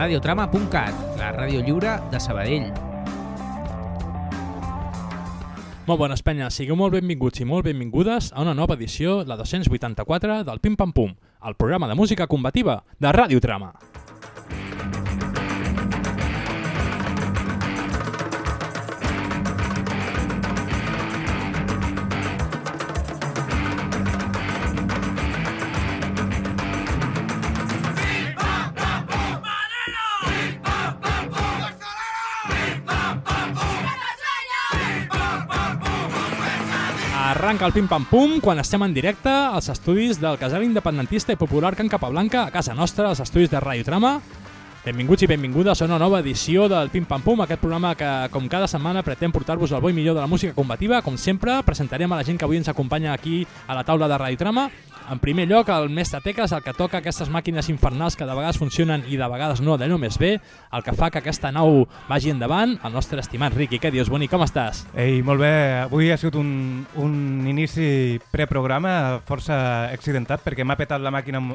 radiotrama.cat, la ràdio lliure de Sabadell. Molt bones penyes, sigueu molt benvinguts i molt benvingudes a una nova edició, la 284 del Pim Pam Pum, el programa de música combativa de Radiotrama. Arranca el pim-pam-pum quan estem en directe als estudis del casal independentista i popular Can Capablanca, a casa nostra, als estudis de Radiotrama. Benvinguts i benvingudes a una nova edició del Pim Pam Pum, aquest programa que, com cada setmana, pretén portar-vos el bo i millor de la música combativa. Com sempre, presentarem a la gent que avui ens acompanya aquí a la taula de Radiotrama. En primer lloc, el mestre Teques, el que toca aquestes màquines infernals que de vegades funcionen i de vegades no, d'allò més bé, el que fa que aquesta nau vagi endavant, el nostre estimat Riqui. Què dius, Boni, com estàs? Ei, molt bé. Avui ha sigut un, un inici preprograma força accidentat perquè m'ha petat la màquina en,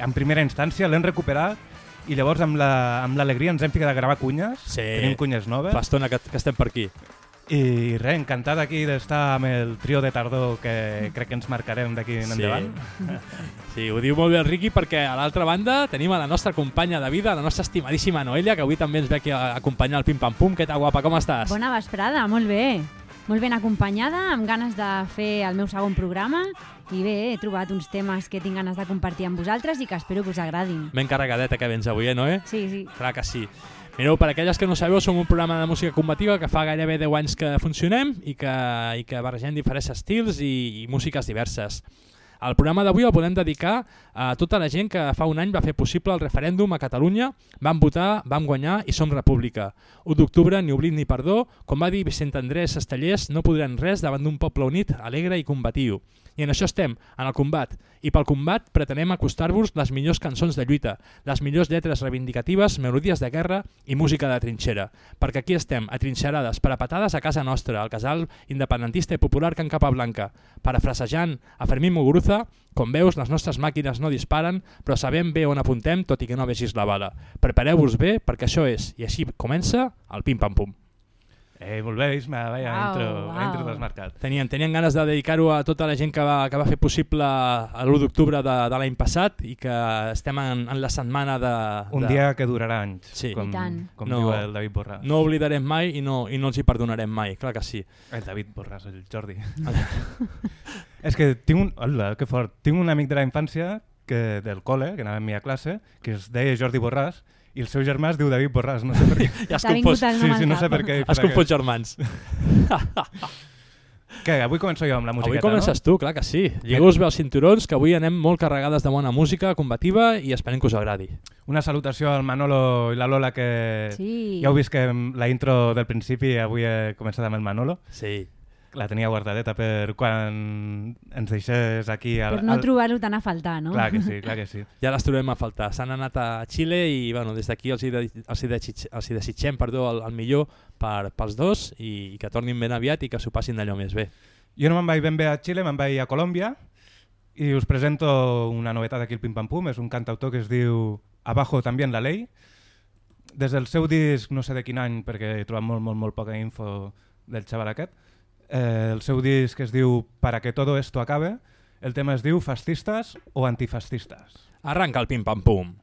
en primera instància, l'hem recuperat i llavors amb la- amb l'alegria ens hem ficat a gravar cunyes, Sí. tenim cunyes noves Fa estona que, que estem per aquí. I res, encantat aquí d'estar amb el trio de tardor que crec que ens marcarem d'aquí en Sí. endavant. Sí, ho diu molt bé el Riqui perquè a l'altra banda tenim a la nostra companya de vida, la nostra estimadíssima Noelia, que avui també ens ve aquí a acompanyar al Pim Pam Pum. Què tal, guapa, com estàs? Bona vesprada, molt bé. Molt ben acompanyada, amb ganes de fer el meu segon programa i bé, he trobat uns temes que tinc ganes de compartir amb vosaltres i que espero que us agradin. Ben carregadeta que vens avui, eh, Noé? Sí, sí. Clar que sí. Mireu, per aquelles que no sabeu, som un programa de música combativa que fa gairebé 10 anys que funcionem i que, i que barregem diferents estils i, i músiques diverses. El programa d'avui el volem dedicar a tota la gent que fa un any va fer possible el referèndum a Catalunya, vam votar, vam guanyar i som república. 1 d'octubre, ni oblit ni perdó, com va dir Vicent Andrés Estellers, no podran res davant d'un poble unit, alegre i combatiu. I en això estem, en el combat. I pel combat pretenem acostar-vos les millors cançons de lluita, les millors lletres reivindicatives, melodies de guerra i música de trinxera. Perquè aquí estem, atrinxerades, parapetades a casa nostra, al casal independentista i popular Can Capablanca, parafrasejant a Fermín Muguruza, com veus, les nostres màquines no disparen, però sabem bé on apuntem, tot i que no vegis la bala. Prepareu-vos bé, perquè això és, i així comença el pim-pam-pum. Ei, molt bé, Isma, vaja, Uau, intro, uau. intro desmarcat. Tenien, tenien ganes de dedicar-ho a tota la gent que va, que va fer possible l'1 d'octubre de, de l'any passat i que estem en, en la setmana de... Un de... dia que durarà anys, Sí. com, com No. diu el David Borràs. No oblidarem mai i no, i no els hi perdonarem mai, clar que sí. El David Borràs, el Jordi. És que tinc un... Hola, que fort. Tinc un amic de la infància que, del col·le, que anava amb mi a classe, que es deia Jordi Borràs, i el seu germà es diu David Borràs, no sé per què. Ja has confós, Sí, sí, no sé per què. has confós germans. Què, avui començo jo amb la musiqueta, Avui comences tu, clar que sí. Lligueu-vos bé els cinturons, que avui anem molt carregades de bona música combativa i esperem que us agradi. no? Una salutació al Manolo i la Lola, que Sí. ja heu vist que la intro del principi avui he començat amb el Manolo. Sí. La tenia guardadeta per quan ens deixés aquí... Al, Per no al... trobar-ho tan a faltar, no? Clar que sí, clar que sí. Ja les trobem a faltar. S'han anat a Xile i bueno, des d'aquí els, hi de, els, hi desitg, els hi desitgem perdó, el, el millor per, pels dos i, i que tornin ben aviat i que s'ho passin d'allò més bé. Jo no me'n vaig ben bé a Xile, me'n vaig a Colòmbia i us presento una novetat aquí al Pim Pam Pum. És un cantautor que es diu Abajo también la ley. Des del seu disc, no sé de quin any, perquè he trobat molt, molt, molt poca info del xaval aquest, eh, el seu disc es diu Para que todo esto acabe, el tema es diu Fascistes o Antifascistes. Arranca el pim-pam-pum.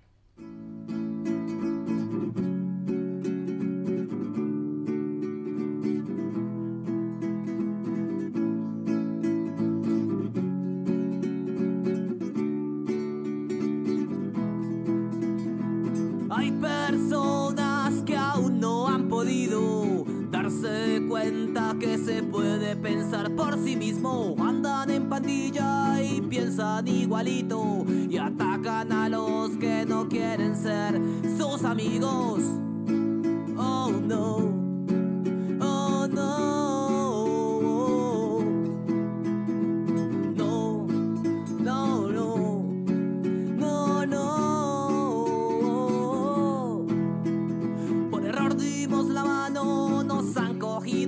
Darse cuenta que se puede pensar por sí mismo. Andan en pandilla y piensan igualito y atacan a los que no quieren ser sus amigos. Oh no.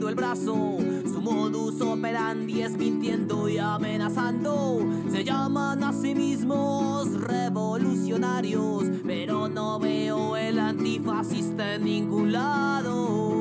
El brazo. Su modus operandi es mintiendo y amenazando. Se llaman a sí mismos revolucionarios, pero no veo el anti antifascista en ningún lado.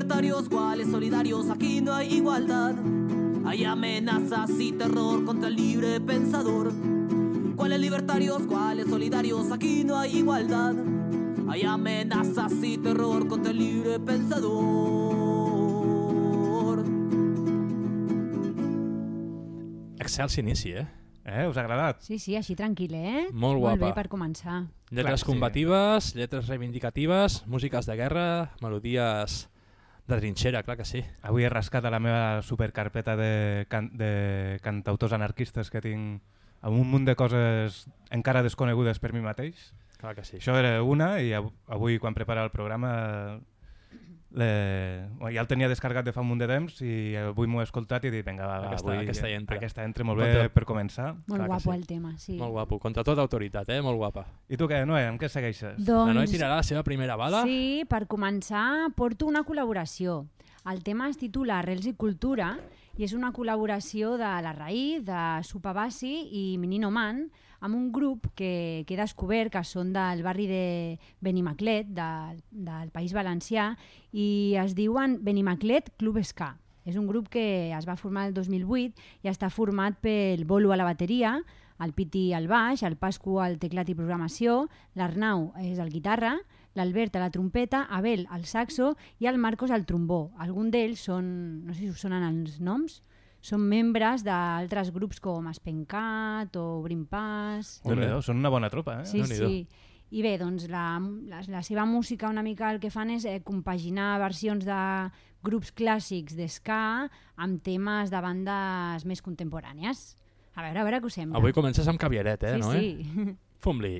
Libertarios, cuáles solidarios? Aquí no hay igualdad. Hay amenazas y terror contra el libre pensador. ¿Cuáles libertarios, cuáles solidarios? Aquí no hay igualdad. Hay amenazas y terror contra el libre pensador. Excels inici, eh? Eh, us ha agradat? Sí, sí, així tranquil, eh? Molt Molt bé guapa. per començar. Lletres Clar sí. combatives, lletres reivindicatives, músiques de guerra, melodies de trinxera, clar que sí. Avui he rascat a la meva supercarpeta de, can de cantautors anarquistes que tinc amb un munt de coses encara desconegudes per mi mateix. Clar que sí. Això era una i av- avui quan preparava el programa le... bueno, ja el tenia descarregat de fa un munt de temps i avui m'ho he escoltat i he dit, vinga, va, va, Aquesta- avui aquesta hi entra. aquesta entra molt Contra- bé per començar. Molt Clar que guapo sí. el tema, sí. Molt guapo, contra tota autoritat, eh? Molt guapa. I tu què, Noé, amb què segueixes? Doncs... La Noe tirarà la seva primera bala. Sí, per començar porto una col·laboració. El tema es titula Arrels i Cultura i és una col·laboració de La Raï, de Supabassi i Menino Man amb un grup que, que he descobert que són del barri de Benimaclet, del, del País Valencià, i es diuen Benimaclet Club Ska. És un grup que es va formar el 2008 i està format pel Bolo a la bateria, el Piti al baix, el Pascu al teclat i programació, l'Arnau és el guitarra, l'Albert a la trompeta, Abel al saxo i el Marcos al trombó. Algun d'ells són, no sé si us sonen els noms, són membres d'altres grups com Espencat o Obrim Pas... déu són una bona tropa, eh? Sí, sí. I bé, doncs la, la, la seva música una mica el que fan és eh, compaginar versions de grups clàssics d'esca amb temes de bandes més contemporànies. A veure, a veure què us sembla. Avui comences amb caviaret, eh, sí, no? Eh? sí. Fum-li.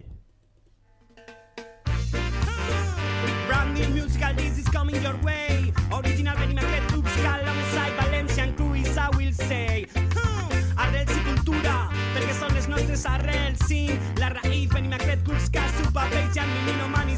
New musical this is coming your way. Original Benny Maclet Club Ska alongside Valencian Cruise, I will say. Hmm, Arrels i cultura, perquè són les nostres arrels, sí. La raïs, Benny Maclet Club Ska, Super Bass, Jan Menino Manis,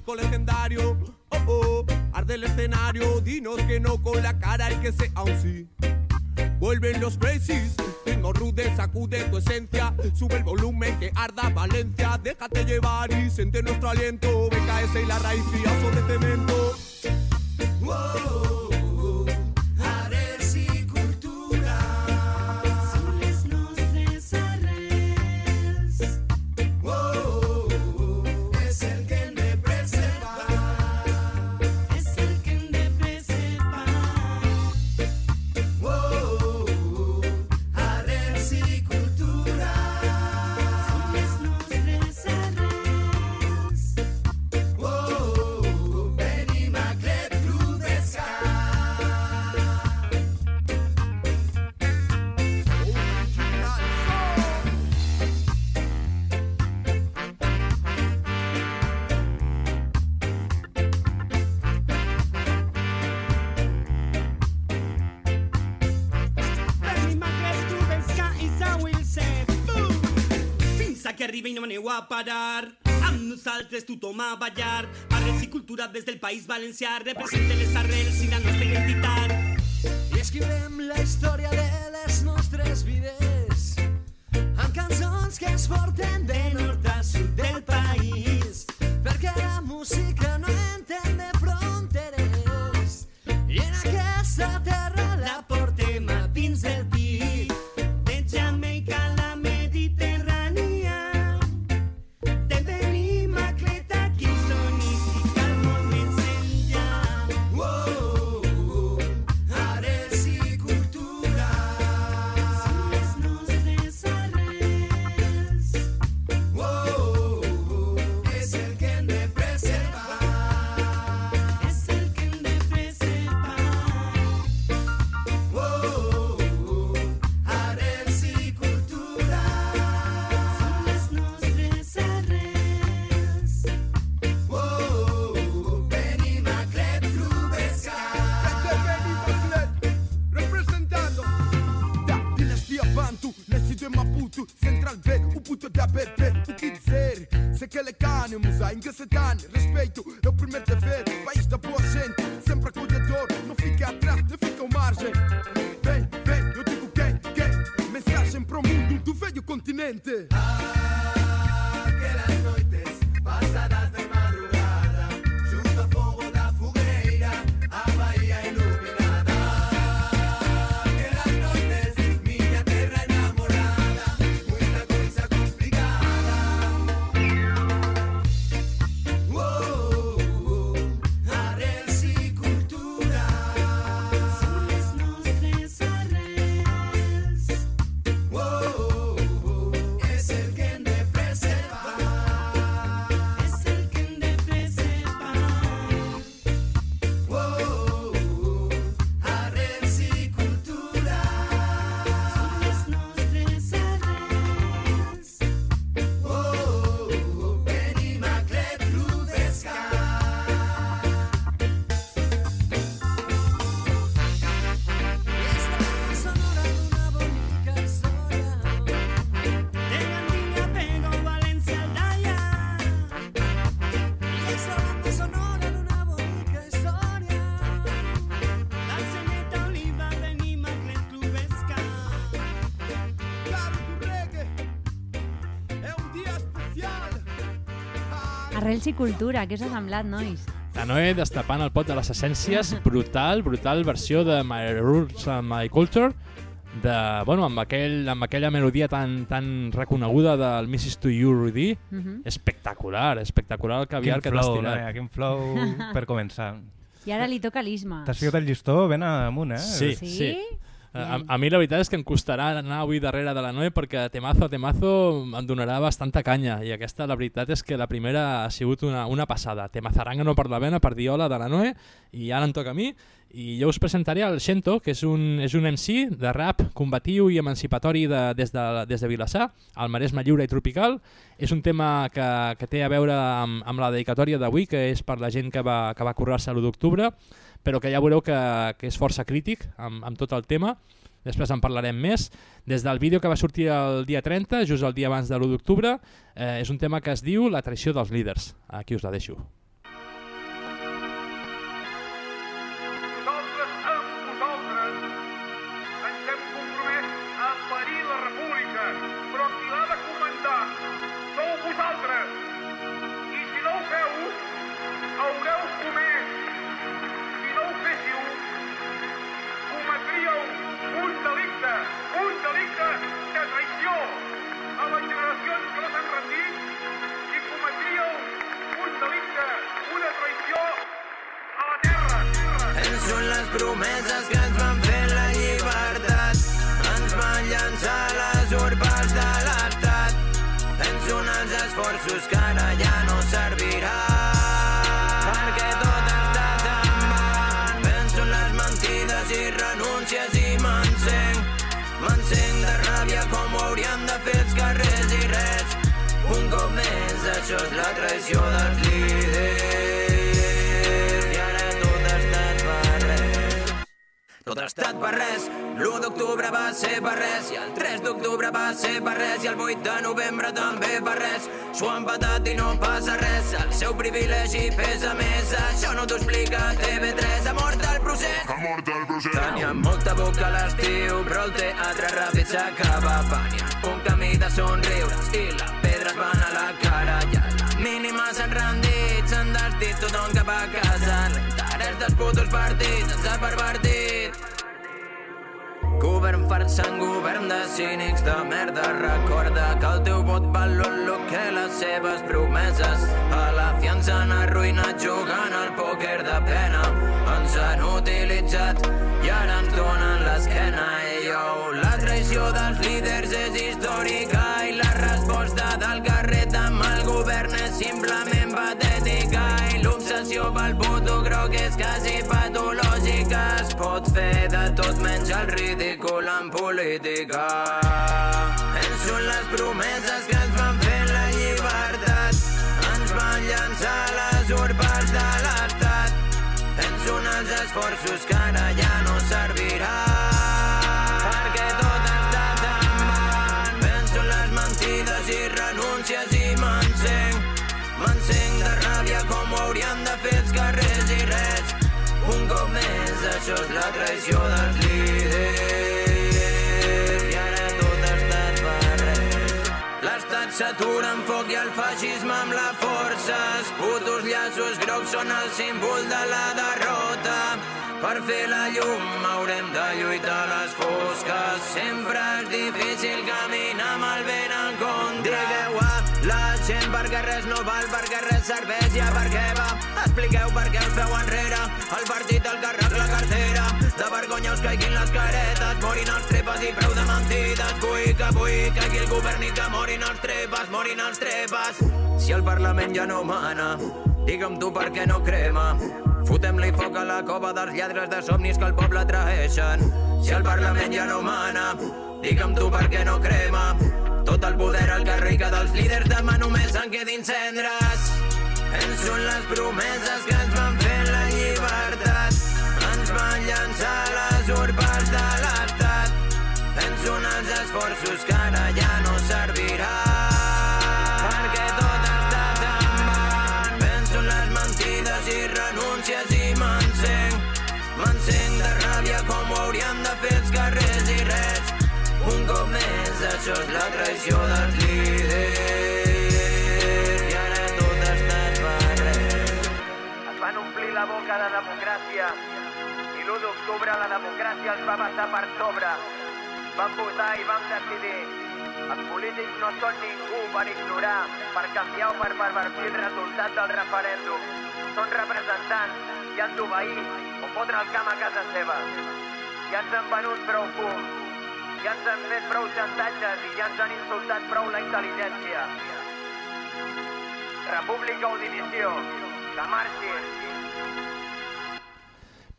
músico legendario. Oh, oh, arde el escenario, dinos que no con la cara y que sea un sí. Vuelven los crazies, ritmo rude, sacude tu esencia, sube el volumen que arda Valencia, déjate llevar y siente nuestro aliento, BKS y la raíz fría sobre cemento. Wow. A parar. Amb nosaltres tothom a ballar. Arrels i cultura des del País Valencià. Representen les arrels i la nostra identitat. I escriurem la història de les nostres vides amb cançons que ens porten de nord a sud del país perquè la música no Arrels i cultura, què us ha semblat, nois? La Noé destapant el pot de les essències, brutal, brutal versió de My Roots and My Culture, de, bueno, amb, aquell, amb aquella melodia tan, tan reconeguda del Mrs. To You, Rudy, Uh -huh. espectacular, espectacular el caviar Quin que t'has flow, tirat. noia, quin flow per començar. I ara li toca l'Isma. T'has ficat el llistó ben amunt, eh? Sí, Sí? sí. A, a mi la veritat és que em costarà anar avui darrere de la Noé perquè temazo a temazo em donarà bastanta canya i aquesta la veritat és que la primera ha sigut una, una passada. Temazaranga per la vena per dir hola de la Noé i ara em toca a mi i jo us presentaré el Xento, que és un, és un MC de rap combatiu i emancipatori de, des, de, des de Vilassar, al Maresme Lliure i Tropical. És un tema que, que té a veure amb, amb la dedicatòria d'avui, que és per la gent que va, que va currar-se l'1 d'octubre, però que ja veureu que, que és força crític amb, amb tot el tema. Després en parlarem més. Des del vídeo que va sortir el dia 30, just el dia abans de l'1 d'octubre, eh, és un tema que es diu La traïció dels líders. Aquí us la deixo. Mínima s'han desdit tothom cap a casa. L'interès dels putos partits ens ha pervertit. Govern farsant, govern de cínics de merda Recorda que el teu vot val lo que les seves promeses A la fiança han arruïnat jugant al pòquer de pena Ens han utilitzat i ara ens donen l'esquena la traïció dels líders és històrica I la resposta del carrer amb el govern és simplement pel puto groc és quasi patològica Es pot fer de tot menys el ridícul en política. Penso en les promeses que ens van fer la llibertat. Ens van llançar les urbes de l'estat Penso en els esforços que ara ja no servirà això és la traïció dels líders I ara tot ha estat per L'estat s'atura amb foc i el feixisme amb la força Els putos llaços grocs són el símbol de la derrota per fer la llum haurem de lluitar a les fosques. Sempre és difícil caminar amb el vent en contra. Digueu a gent perquè res no val, perquè res serveix, ja per què va. Expliqueu per què us feu enrere, el partit, el càrrec, la cartera. De vergonya us caiguin les caretes, morin els trepes i prou de mentides. Vull que vull que aquí el govern i que morin els trepes, morin els trepes. Si el Parlament ja no mana, digue'm tu per què no crema. Fotem-li foc a la cova dels lladres de somnis que el poble traeixen. Si el Parlament ja no mana, digue'm tu per què no crema. Tot el poder al carrer que dels líders demà només en quedin cendres. Penso en les promeses que ens van fer la llibertat. Ens van llançar les urbes de l'estat. Penso en els esforços que ara ja no això és la traïció dels líders. I ara tot estat per res. Es van omplir la boca de democràcia i l'1 d'octubre la democràcia els va passar per sobre. Vam votar i vam decidir. Els polítics no són ningú per ignorar, per canviar o per pervertir el resultat del referèndum. Són representants i han d'obeir o fotre el camp a casa seva. Ja ens han venut prou fum, ja ens han fet prou xantatges i ja ens han insultat prou la intel·ligència. República o dimissió, que marxin.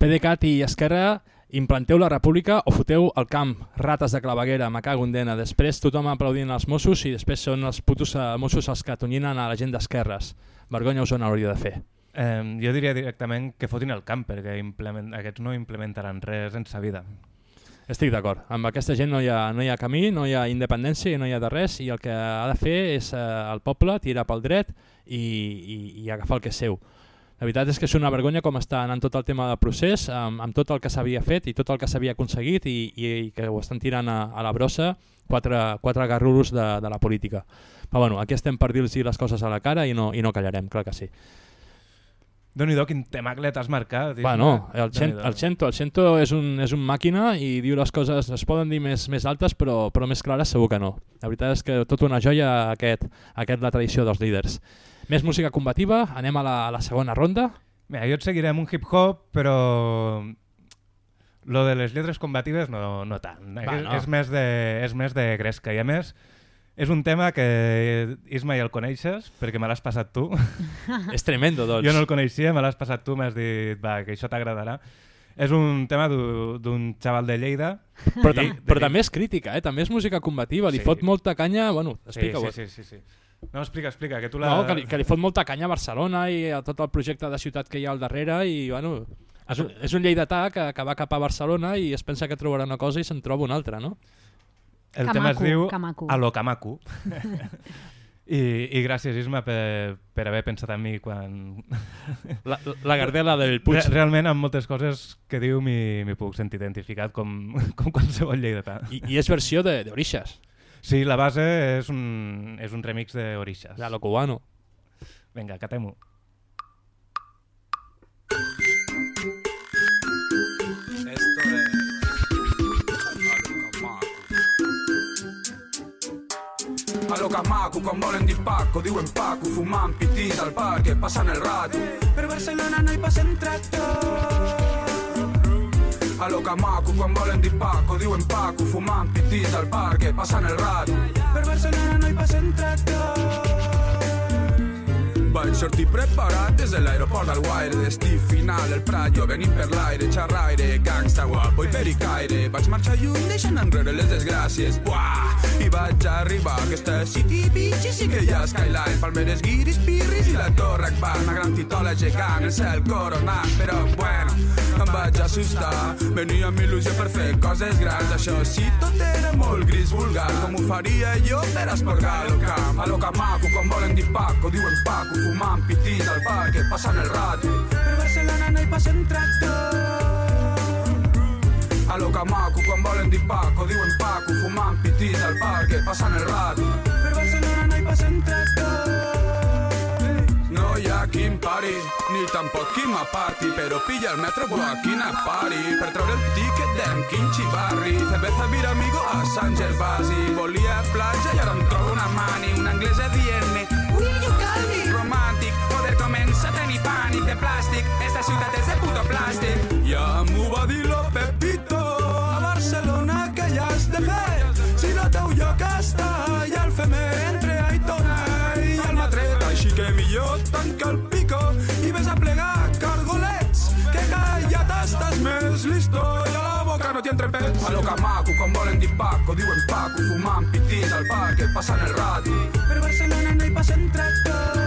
PDeCAT i Esquerra, implanteu la república o foteu el camp, rates de claveguera, me cago en dena. Després tothom aplaudint els Mossos i després són els putos eh, Mossos els que tonyinen a la gent d'esquerres. Vergonya us on hauria de fer. Eh, jo diria directament que fotin el camp, perquè aquests no implementaran res en sa vida. Estic d'acord. Amb aquesta gent no hi, ha, no hi ha camí, no hi ha independència i no hi ha de res i el que ha de fer és eh, el poble tirar pel dret i, i, i agafar el que és seu. La veritat és que és una vergonya com està anant tot el tema del procés, amb, amb tot el que s'havia fet i tot el que s'havia aconseguit i, i, i que ho estan tirant a, a la brossa quatre, quatre garrulos de, de la política. Però bueno, aquí estem per dir-los les coses a la cara i no, i no callarem, clar que sí. Déu-n'hi-do, quin temaclet has marcat. Bueno, el, Déu-n'hi-do. el Xento, el Xento és, un, és un màquina i diu les coses, es poden dir més, més altes però, però més clares segur que no. La veritat és que tot una joia aquest, aquest la tradició dels líders. Més música combativa, anem a la, a la segona ronda. Mira, jo et seguiré amb un hip-hop, però Lo de les lletres combatives no, no tant. Va, és, no. és, més de, és més de gresca. I a més, és un tema que Isma ja el coneixes, perquè me l'has passat tu. És tremendo, doncs. Jo no el coneixia, me l'has passat tu, m'has dit va, que això t'agradarà. És un tema d'u- d'un xaval de Lleida. Però, tam de però també és crítica, eh? també és música combativa, li Sí. fot molta canya... Bueno, Sí, explica-ho. sí, sí, sí, sí. No, explica, explica, que tu la... No, que li, que li fot molta canya a Barcelona i a tot el projecte de ciutat que hi ha al darrere i, bueno, és un, és un lleidatà que, que va cap a Barcelona i es pensa que trobarà una cosa i se'n troba una altra, no? El Kamaku, tema es diu Kamaku. A lo Kamaku. I, I gràcies, Isma, per, per haver pensat en mi quan... La, la gardela del Puig. Re realment, amb moltes coses que diu m'hi puc sentir identificat com, com qualsevol lleidatà. I, I és versió de- d'Orixas, Sí, la base és un, és un remix d'Orixas. de lo cubano. Vinga, catem-ho. Lo Camacu, quan volen dir Paco, diuen Paco, fumant pitís al parc, passant el rato. Per Barcelona no hi passen tractor. A lo Camacu, quan volen dir Paco, diuen Paco, fumant pitís al parc, passant el rato. Per Barcelona no hi passen tractor. Vaig sortir preparat? Des de l'aeroport del Guaire, destí final, el Prat, jo venint per l'aire, xerraire, gangsta, guapo i pericaire. Vaig marxar lluny deixant enrere les desgràcies, buah! I vaig arribar a aquesta city beach. I sí que hi ha skyline, palmeres, guiris, pirris i la torre Akbar, una gran titola gegant, el cel coronat, però bueno, em vaig assustar. Venia amb il·lusió per fer coses grans, això sí, tot era molt gris vulgar, com ho faria jo per esporgar el camp. A lo Camaco, quan volen dir Paco, diuen Paco, fumant pitís al parc, passant el rato. Per Barcelona no hi passen tractor. A lo Camaco, quan volen dir Paco, diuen Paco, fumant pitís al parc, passant el rato. Per Barcelona no hi passen tractor. No hi ha quin pari, ni tampoc qui m'aparti, però pilla el metro a quina pari, per treure el tiquet d'en Quinchi Barri, cerveza vir amigo a San Gervasi, volia platja i ara em trobo una mani, una anglesa dient-me, poder comença a tenir pànic de plàstic, esta ciutat és de puto plàstic. Ja m'ho va dir lo Pepito, a Barcelona que ja has de fer, si no teu lloc està i al femer entre Aitona i el Matret, així que millor tanca el pico i ves a plegar cargolets, que callat estàs més listo i a la boca no t'hi entren pets. A lo Camaco, quan volen dir Paco, diuen Paco, fumant pitís al parc, passant el rato. Per Barcelona no hi passen tractor.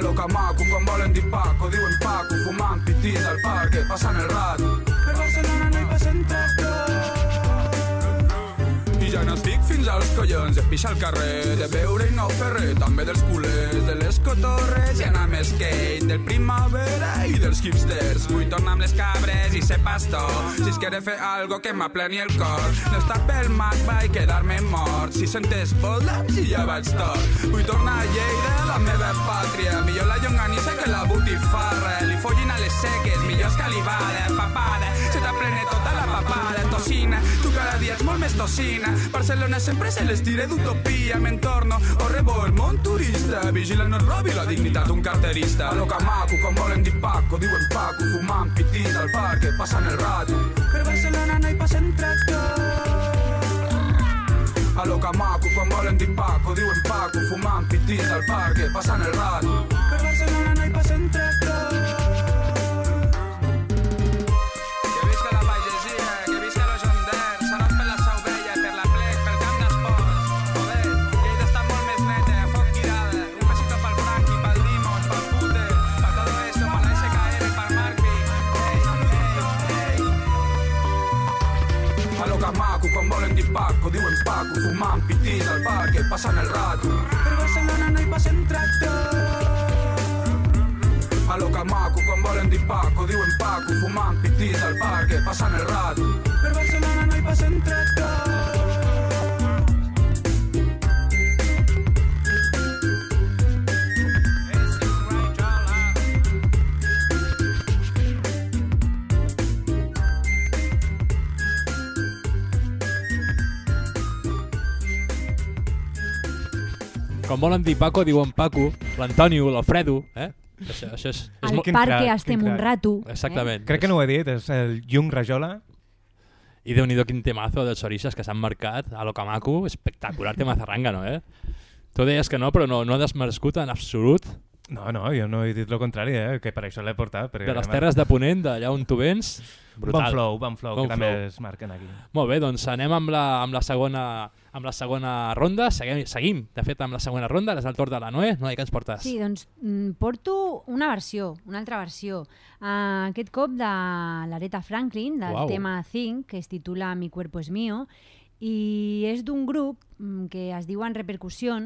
A lo Camaco, quan volen dir Paco, diuen Paco, fumant pitís al parc, e passant el rato. Per Barcelona no hi passen tractor. Ja no estic fins als collons. De pixar al carrer, de beure i no fer res, també dels culers, de les cotorres. I anar amb skate, del primavera i dels hipsters. Vull tornar amb les cabres i ser pastor, si es quiere fer algo que m'apleni el cor. No estar pel magma i quedar-me mort, si sentes volams i ja vaig tot. Vull tornar a Lleida, la meva pàtria, millor la llonganissa que la botifarra, li follin a les seques, millor escalivada, papada, se t'aplene tota tocina, tu cada dia ets molt més tocina. Barcelona sempre se les tira d'utopia, m'entorno, o rebo el món turista, vigila no robi la dignitat un carterista. A lo Camaco, quan volen dir Paco, diuen Paco, fumant pitís al parc, passant el rato. Per Barcelona no hi passen tractor. A lo Camaco, quan volen dir Paco, diuen Paco, fumant pitís al parc, passant el rato. Per Barcelona no hi passen tractor. Pitís al parc, e passant el rato. Per Barcelona no hi passen tractor. A lo Camaco, quan volen dir Paco, diuen Paco, fumant pitís al parc, passant el rato. Per Barcelona no hi passen tractor. Com volen dir Paco, diuen Paco, l'Antonio, l'Alfredo, eh? Això, això és, és Al molt... Parc crac, quin estem un crac. rato. Exactament. Crec que no ho he dit, és el Jung Rajola. I déu nhi quin temazo dels Orixas que s'han marcat a lo Kamaku. Espectacular tema zarrangano, eh? Tu deies que no, però no, no ha desmerescut en absolut No, no, jo no he dit el contrari, eh? que per això l'he portat. Perquè de les terres de Ponent, d'allà on tu vens. Bon Brutal. flow, bon flow, Bon que també flow. es marquen aquí. Molt bé, doncs anem amb la, amb la, segona, amb la segona ronda. Seguim, seguim, de fet, amb la segona ronda. Ara és el torn de la Noé. Noé, què ens portes? Sí, doncs mm, porto una versió, una altra versió. Uh, aquest cop de l'Aretha Franklin, del Uau. tema Think, que es titula Mi cuerpo es mío, i és d'un grup mm, que es diuen Repercussió,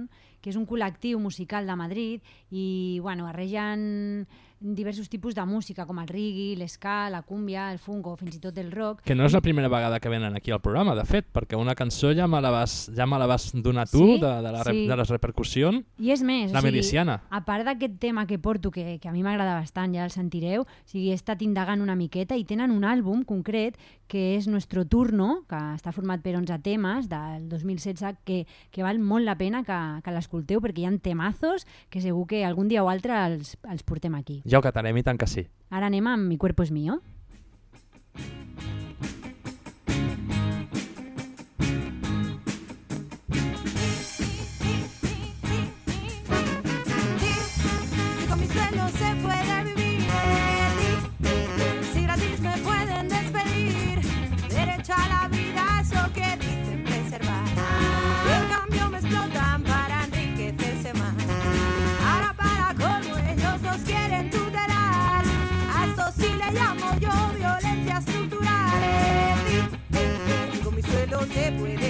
que és un col·lectiu musical de Madrid i bueno, barregen diversos tipus de música, com el reggae, l'esca, la cúmbia, el funk o fins i tot el rock. Que no és la primera vegada que venen aquí al programa, de fet, perquè una cançó ja me la vas, ja me la vas donar tu, Sí? de, de, la, Sí. de les repercussions. I és més, La o sigui, miliciana. a part d'aquest tema que porto, que, que a mi m'agrada bastant, ja el sentireu, o sigui, he estat indagant una miqueta i tenen un àlbum concret que és Nuestro Turno, que està format per 11 temes del 2016, que, que val molt la pena que, que l'escolteu perquè hi ha temazos que segur que algun dia o altre els, els portem aquí. Ja ho catarem, i tant que sí. Ara anem amb Mi cuerpo es mío. Se puede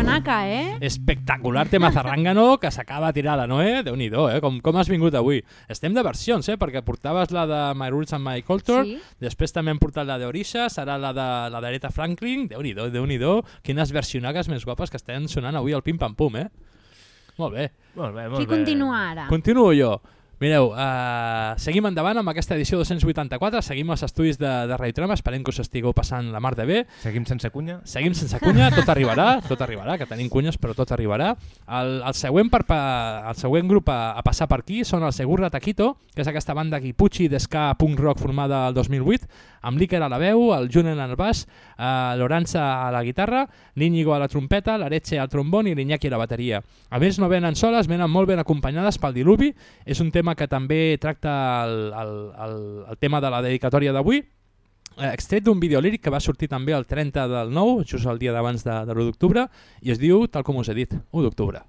Versionaca, eh? Espectacular tema zarrangano que s'acaba de tirar la Noé. déu nhi eh? Com, com has vingut avui? Estem de versions, eh? Perquè portaves la de My Roots and My Culture, Sí. després també hem portat la d'Orixas, ara la de la d'Aretha Franklin. déu nhi déu nhi Quines versionaques més guapes que estan sonant avui al Pim Pam Pum, eh? Molt bé. Molt bé, molt Qui bé. continua ara? Continuo jo. Mireu, uh, seguim endavant amb aquesta edició 284, seguim als estudis de, de Radio Trama, esperem que us estigueu passant la mar de bé. Seguim sense cunya. Seguim sense cunya, tot arribarà, tot arribarà, que tenim cunyes però tot arribarà. El, el, següent, per, el següent grup a, a passar per aquí són el Segurra Taquito, que és aquesta banda guiputxi d'esca punk rock formada el 2008, amb l'Iker a la veu, el Junen al baix, eh, l'Oranza a la guitarra, l'Íñigo a la trompeta, l'Aretxe al trombon i l'Iñaki a la bateria. A més, no venen soles, venen molt ben acompanyades pel Diluvi. És un tema que també tracta el, el, el, el tema de la dedicatòria d'avui, eh, extret d'un vídeo líric que va sortir també el 30 del 9, just el dia d'abans de, de l'1 d'octubre, i es diu, tal com us he dit, 1 d'octubre.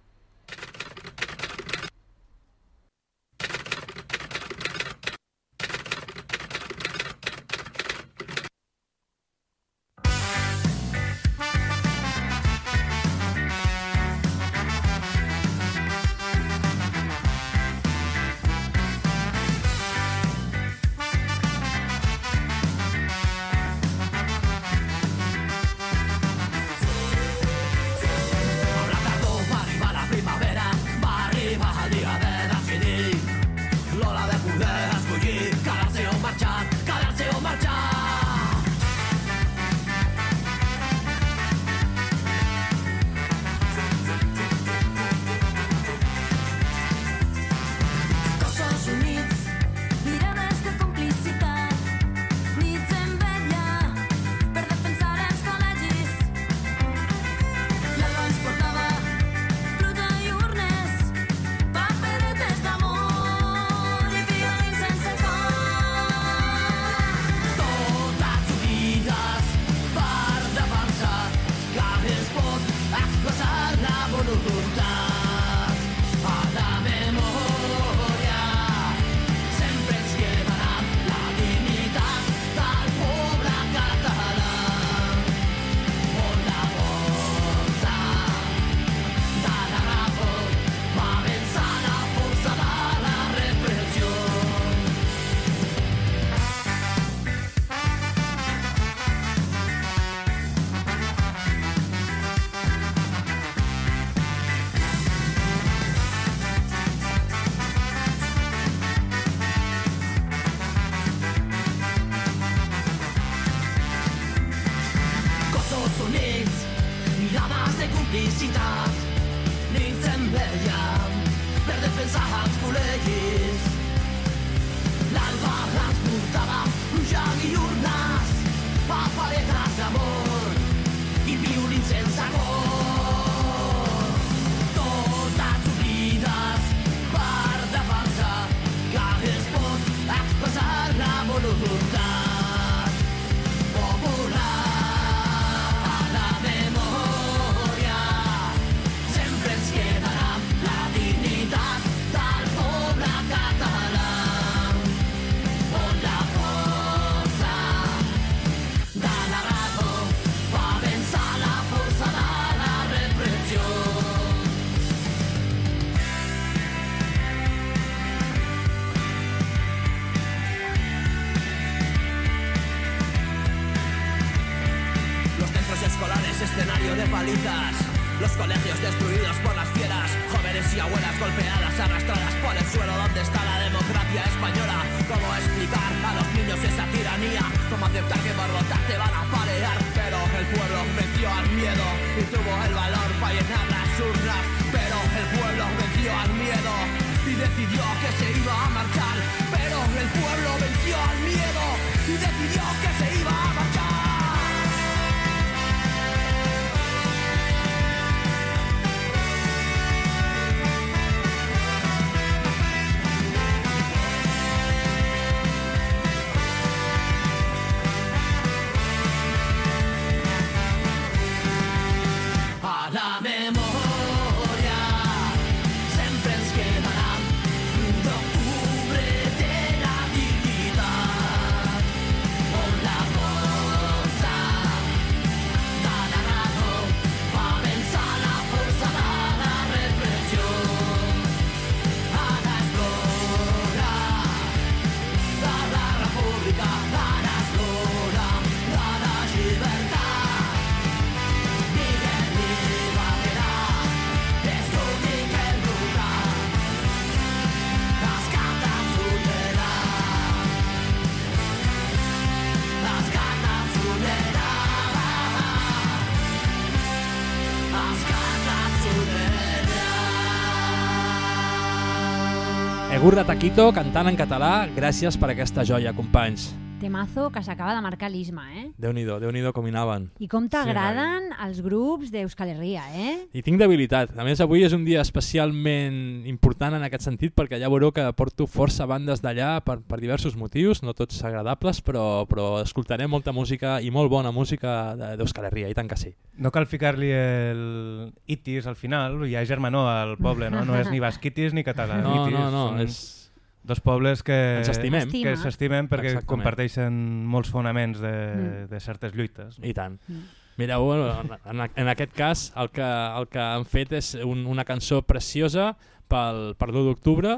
Egur de Taquito cantant en català, gràcies per aquesta joia, companys. Temazo que s'acaba de marcar l'Isma, eh? Déu-n'hi-do, déu nhi déu com hi anaven. I com t'agraden els grups d'Euskal Herria, eh? I tinc debilitat. A més, avui és un dia especialment important en aquest sentit perquè ja veureu que porto força bandes d'allà per, per diversos motius, no tots agradables, però, però escoltarem molta música i molt bona música de- d'Euskal Herria, i tant que sí. No cal ficar-li el itis al final, hi ha germanor al poble, no? No és ni basquitis ni català. No, itis, no, no, són és- Dos pobles que Ens estimem. que s'estimen perquè Exactament. comparteixen molts fonaments de, Mm. de certes lluites. I tant. Mm. Mireu, en, en, en aquest cas el que, el que han fet és un, una cançó preciosa pel, per l'1 d'octubre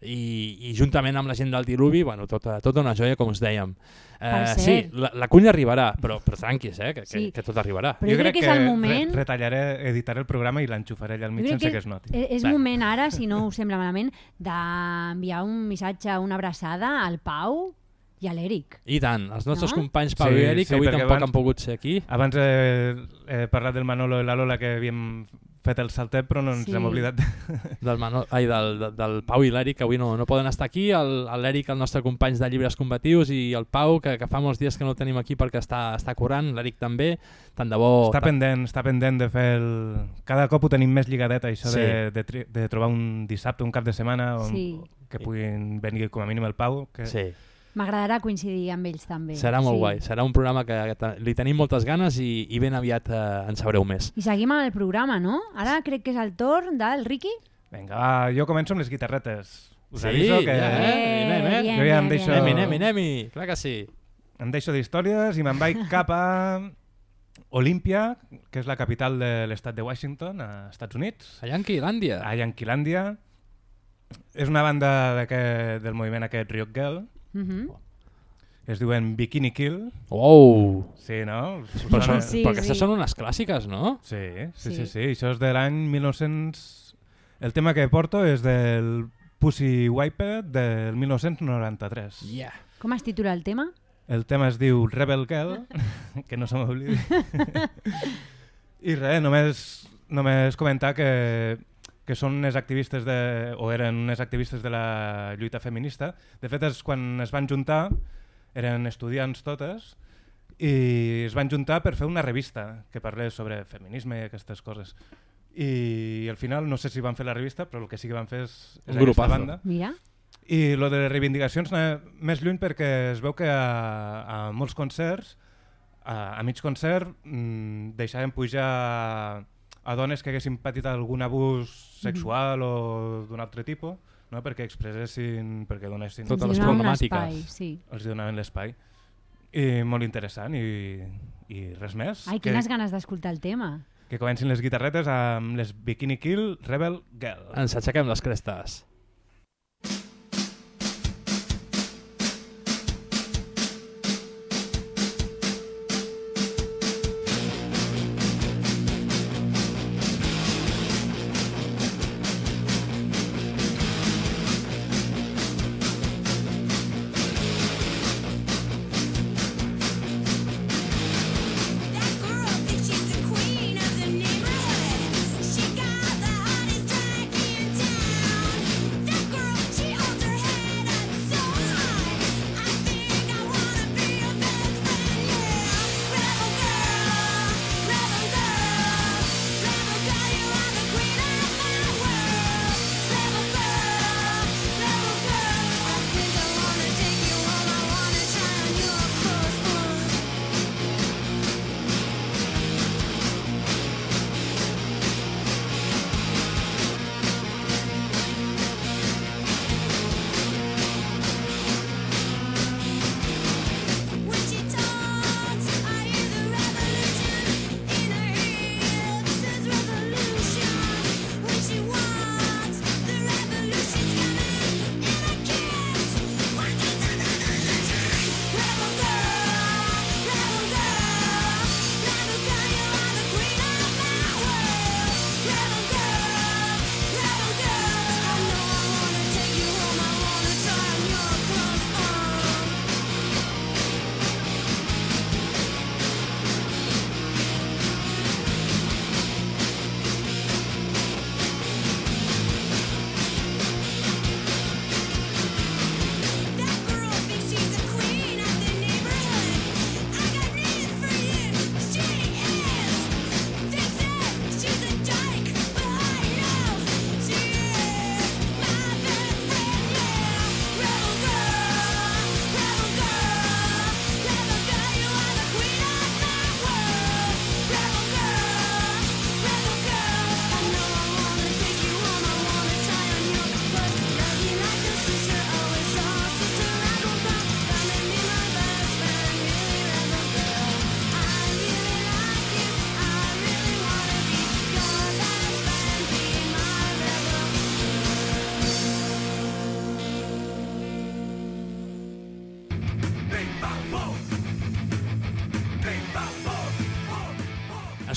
i, i juntament amb la gent del Diluvi, bueno, tota, tota una joia, com us dèiem. Eh, sí, la, la cunya arribarà, però, però tranquis, eh, que, Sí. que, que tot arribarà. Però jo, crec que és el moment... Re retallaré, editaré el programa i l'enxufaré allà al mig Jo crec sense que, es noti. e- És Va. moment ara, si no us sembla malament, d'enviar un missatge, una abraçada al Pau i a l'Eric. I tant, els nostres No? companys Pau Sí, i Eric, sí, que avui tampoc abans- han pogut ser aquí. Abans he, he parlat del Manolo i la Lola que havíem fet el saltet però no ens Sí. hem oblidat. del, Manol, ai, del, del, del Pau i l'Eric, que avui no, no poden estar aquí, el- el l'Eric, el nostre company de llibres combatius, i el Pau, que, que fa molts dies que no el tenim aquí perquè està, està currant, l'Eric també, tant de bo... està, pendent, està pendent de fer el... Cada cop ho tenim més lligadet, això Sí. de, de, tri- de trobar un dissabte, un cap de setmana on, Sí. que puguin venir com a mínim el Pau. Que... Sí, M'agradarà coincidir amb ells també. serà molt sí. guai, serà un programa que, que li tenim moltes ganes i, i ben aviat eh, en sabreu més. I seguim amb el programa, no? Ara crec que és el torn del Ricky. Vinga, va, jo començo amb les guitarretes. Us Sí, aviso que ja, eh? Anem, eh? bien, Jo ja em deixo- bien. Anem-hi, anem-hi, anem-hi, clar que sí. em deixo d'històries i me'n vaig cap a Olímpia, que és la capital de l'estat de Washington, a Estats Units. A Yanquilàndia. a Yanquilàndia. És una banda d'aquest- del moviment aquest Riot Girl. Mhm. Es diuen Bikini Kill. Wow! Sí, no? Però, són, Sí, però aquestes sí. són unes clàssiques, no? Sí, sí, sí, Sí. sí, Això és de l'any 1900... El tema que porto és del Pussy Wiper del 1993. Yeah. Com es titula el tema? El tema es diu Rebel Girl, que no se m'oblidi. I res, només, només comentar que, que són unes activistes de, o eren unes activistes de la lluita feminista. De fet, és quan es van juntar, eren estudiants totes, i es van juntar per fer una revista que parlés sobre feminisme i aquestes coses. I al final, no sé si van fer la revista, però el que sí que van fer és, és Un aquesta banda. Mira. I lo de les reivindicacions anava més lluny perquè es veu que a, a molts concerts, a, a mig concert, mmm, deixaven pujar a dones que haguessin patit algun abús sexual o d'un altre tipus, no? perquè expressessin, perquè donessin... Totes les problemàtiques. espai, sí. Els donaven l'espai. I molt interessant i, i res més. Ai, quines ganes d'escoltar el tema. que comencin les guitarretes amb les Bikini Kill Rebel Girl. Ens aixequem les crestes.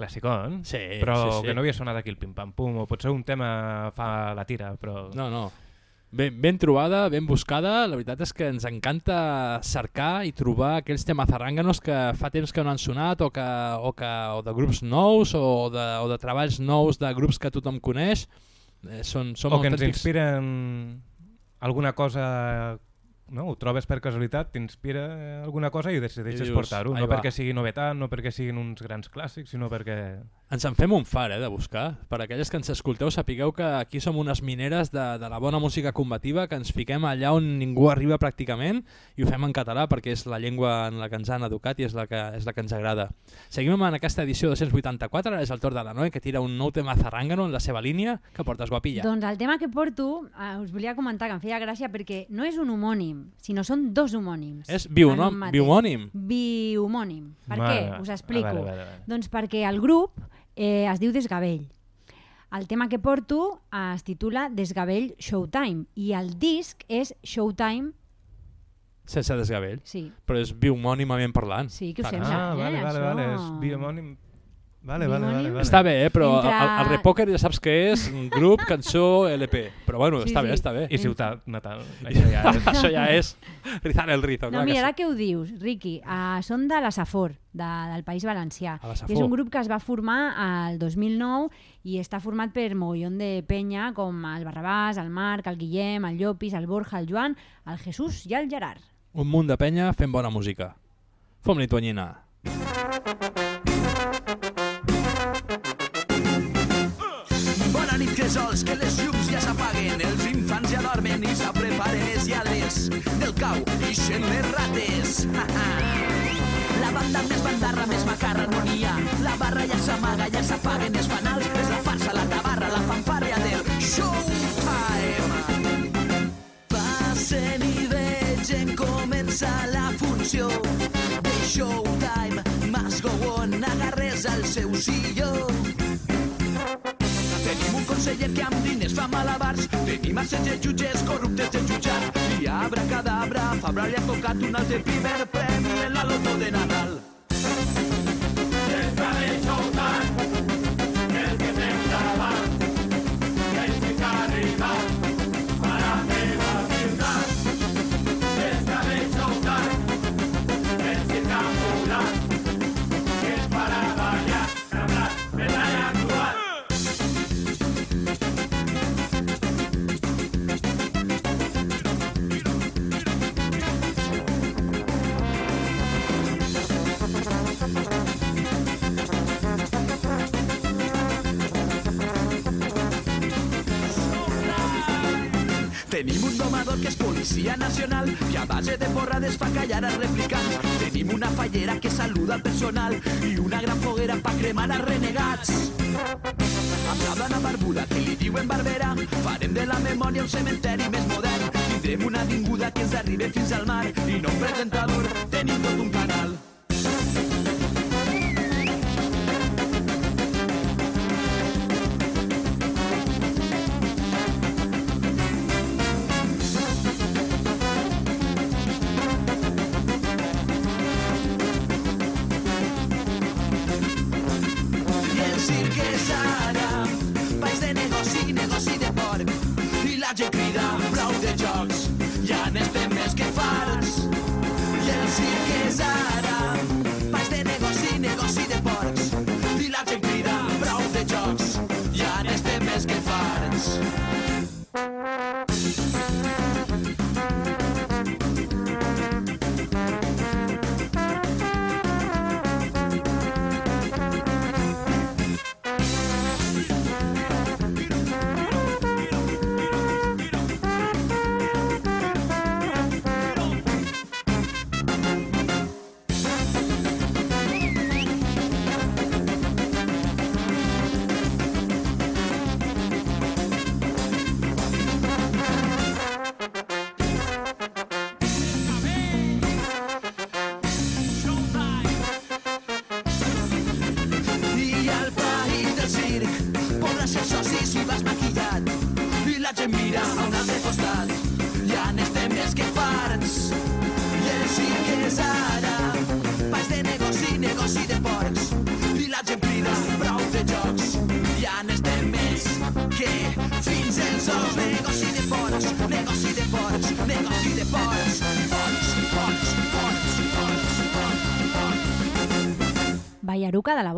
Clàssicon. Sí, però sí, sí. que no havia sonat aquí el Pim Pam Pum, o potser un tema fa la tira, però... No, no. Ben, ben trobada, ben buscada. La veritat és que ens encanta cercar i trobar aquells temes zarranganos que fa temps que no han sonat o, que, o, que, o de grups nous o de, o de treballs nous de grups que tothom coneix. Eh, són, són o que ens inspiren alguna cosa no? ho trobes per casualitat, t'inspira alguna cosa i decideixes portar-ho. "Ahí No va". perquè sigui novetat, no perquè siguin uns grans clàssics, sinó perquè... Ens en fem un far eh, de buscar. Per aquelles que ens escolteu, sapigueu que aquí som unes mineres de, de la bona música combativa, que ens fiquem allà on ningú arriba pràcticament i ho fem en català perquè és la llengua en la que ens han educat i és la que, és la que ens agrada. Seguim en aquesta edició 284, ara és el torn de la Noe, que tira un nou tema zarrangano en la seva línia. que portes, guapilla? Doncs el tema que porto, eh, us volia comentar que em feia gràcia perquè no és un homònim, sinó són dos homònims. És mateix. biohomònim? Bihomònim. Per Vale, què? vale. Us explico. Vale, vale, vale. Doncs perquè el grup eh, es diu Desgavell. El tema que porto es titula Desgavell Showtime i el disc és Showtime, Sense desgavell. sí, Però és biomònimament parlant. sí, que ho Ah, sembla, vale, eh? vale, això... vale, és biomònim... Vale, vale, vale, vale. Està bé, eh? però Entre- el, el Repoker ja saps que és un grup, cançó, LP. Però bueno, Sí, està sí. bé, està bé. I ciutat natal. Això ja és... Això ja és rizar el rizo, No, mira, ara sí. què ho dius, Riqui? Uh, són de la Safor, de, del País Valencià. I és un grup que es va formar al 2009 i està format per mogollon de penya com el Barrabàs, el Marc, el Guillem, el Llopis, el Borja, el Joan, el Jesús i el Gerard. Un munt de penya fent bona música. Fom-li tonyina. Bona nit, cresols, que les llums ja s'apaguen, els infants ja dormen i s'apreparen les lladres del cau, ixen les rates. La banda més bandarra, més macarra harmonia, la barra ja s'amaga, ja s'apaguen els fanals, és la farsa, la tabarra, la fanfàrria del showtime. Passen i vegen comença la funció de showtime. Mas go on, agarres al seu silló. Conseller que amb diners fa malabars, tenim a setze jutges corruptes del jutjat, i abracadabra, Fabra li ha tocat un altre primer premi en la loto de Nadal. Tenim un domador que és policia nacional que a base de porrades fa callar els replicants. Tenim una fallera que saluda al personal i una gran foguera pa cremar els renegats. Amb la dona barbuda que li diuen Barbera farem de la memòria un cementeri més modern. Tindrem una avinguda que ens arribi fins al mar i no un presentador, tenim tot un canal.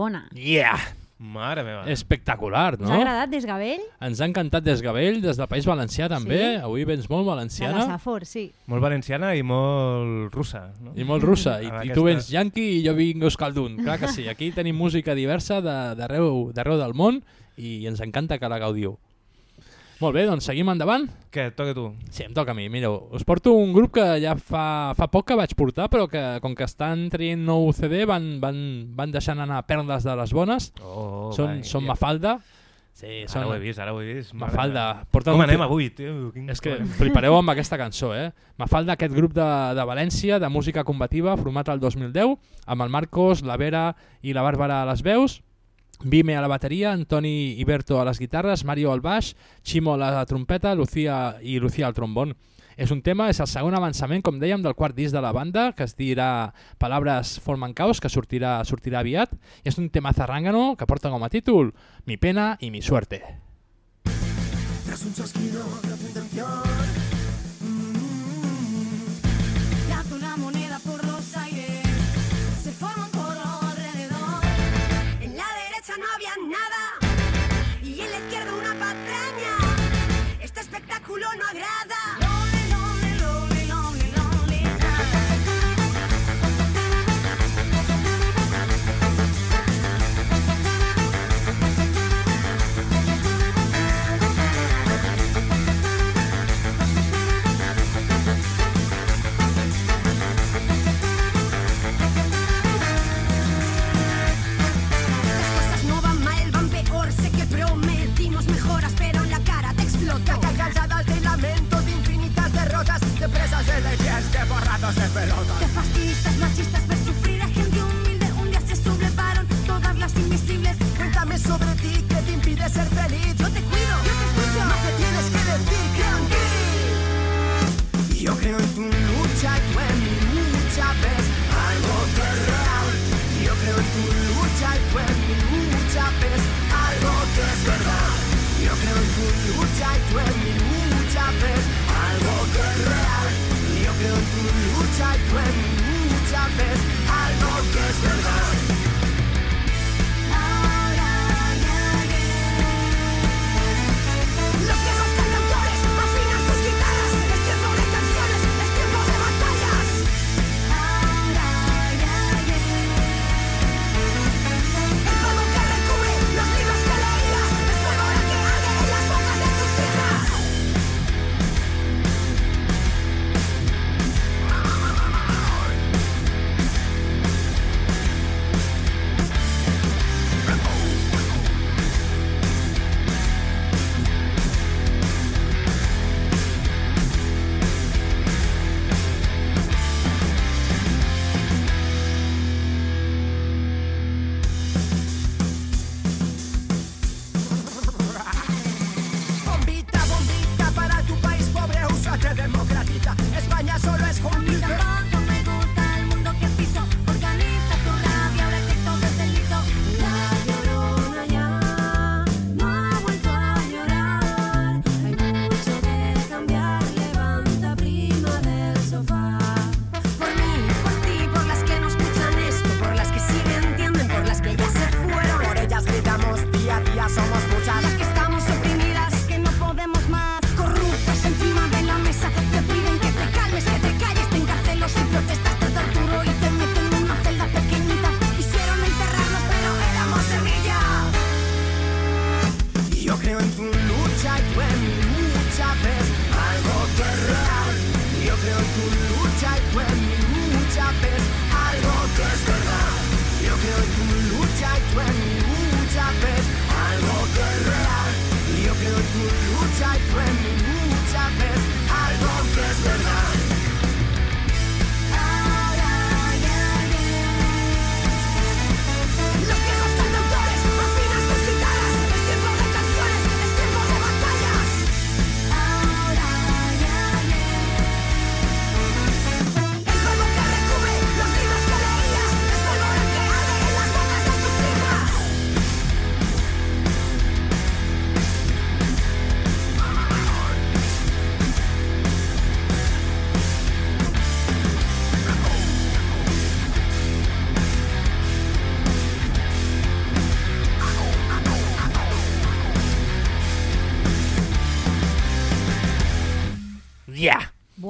Bona. Yeah! Mare meva. Espectacular, Us ha no? agradat Desgavell? Ens ha encantat Desgavell, des del País Valencià també. Sí? Avui vens molt De la valenciana Safor, sí. Molt valenciana i molt russa. No? i molt russa. I, Amb I tu vens yanqui i jo vinc euskaldun. Clar que sí, aquí tenim música diversa de- d'arreu d'arreu del món i ens encanta que la gaudiu. Molt bé, doncs seguim endavant. Què, toca tu? Sí, em toca a mi. Mireu, us porto un grup que ja fa, fa poc que vaig portar, però que com que estan traient nou CD van, van, van deixant anar perles de les bones. Oh, són, vai, són ja. Mafalda. Sí, Ara són ho he vist, ara ho he vist. Mafalda. Porten Com un- anem avui, tio? Quin És que flipareu amb aquesta cançó, eh? Mafalda, aquest grup de, de València, de música combativa, format el 2010, amb el Marcos, la Vera i la Bàrbara a les veus. Vime a la bateria, Antoni Iberto a les guitarres, Mario al baix, Ximo a la trompeta Lucía i Lucía al trombón. És un tema, és el segon avançament, com dèiem, del quart disc de la banda, que es dirà Palabres formen caos, que sortirà, sortirà aviat. I és un tema zarrangano que porta com a títol Mi pena i mi suerte. Te Melodie. Der Faschistas, Machistas,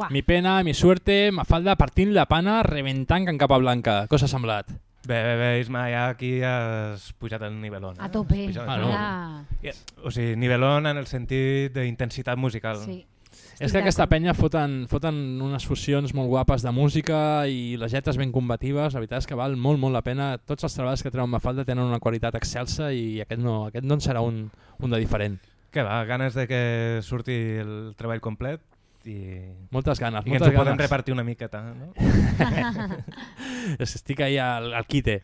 Uah. Mi pena, mi suerte, Mafalda partint la pana, reventant Can Capablanca. Cosa semblat? Bé, bé, bé, Isma, ja aquí has pujat el nivellón. Eh? A tope. Ah, no. yeah. O sigui, nivellón en el sentit d'intensitat musical. Sí. És que aquesta penya foten, foten unes fusions molt guapes de música i les lletres ben combatives, la veritat és que val molt molt la pena. Tots els treballs que treuen Mafalda tenen una qualitat excelsa i aquest no, aquest no en serà un, un de diferent. Que va, ganes de que surti el treball complet i... Moltes ganes. I moltes que ens ganes. podem repartir una miqueta. No? Estic ahí al, al quite.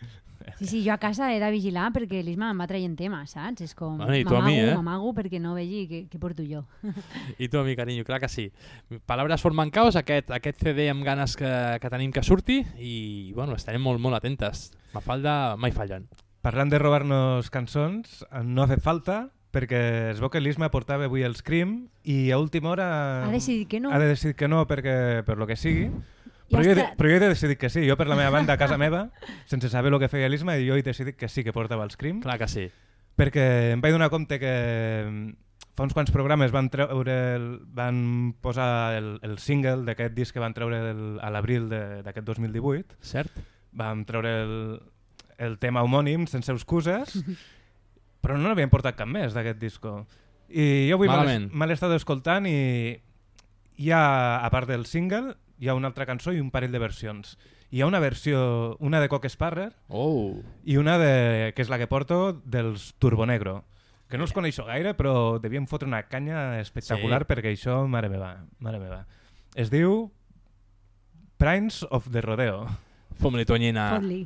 Sí, sí, jo a casa he de vigilar perquè l'Isma em va traient temes, saps? És com, bueno, m'amago, eh? m'amago perquè no vegi què, què porto jo. I tu a mi, carinyo, clar que sí. Palabres formen caos, aquest, aquest CD amb ganes que, que tenim que surti i bueno, estarem molt, molt atentes. Mafalda mai fallen. Parlant de robar-nos cançons, eh, no ha fet falta, perquè es veu que l'Isma portava avui el Scream i a última hora... Ha decidit que no. Ha decidit que no perquè, per lo que sigui. Ja Però jo, he de, està. però jo he decidit que sí. Jo per la meva banda, a casa meva, sense saber el que feia l'Isma, jo he decidit que sí que portava el Scream. Clar que sí. Perquè em vaig donar compte que mm, fa uns quants programes van, treure el, van posar el, el single d'aquest disc que van treure el, a l'abril de- d'aquest 2018. Cert. Vam treure el, el tema homònim, sense excuses, però no n'havien portat cap més d'aquest disco. I jo avui me l'he- estat escoltant i hi ha, a part del single, hi ha una altra cançó i un parell de versions. Hi ha una versió, una de Cock Sparrer oh. i una de, que és la que porto dels Turbonegro, que no els coneixo gaire, però devien fotre una canya espectacular Sí. perquè això, mare meva, mare meva. Es diu Prince of the Rodeo. Fom-li, Tonyina. Fot-li.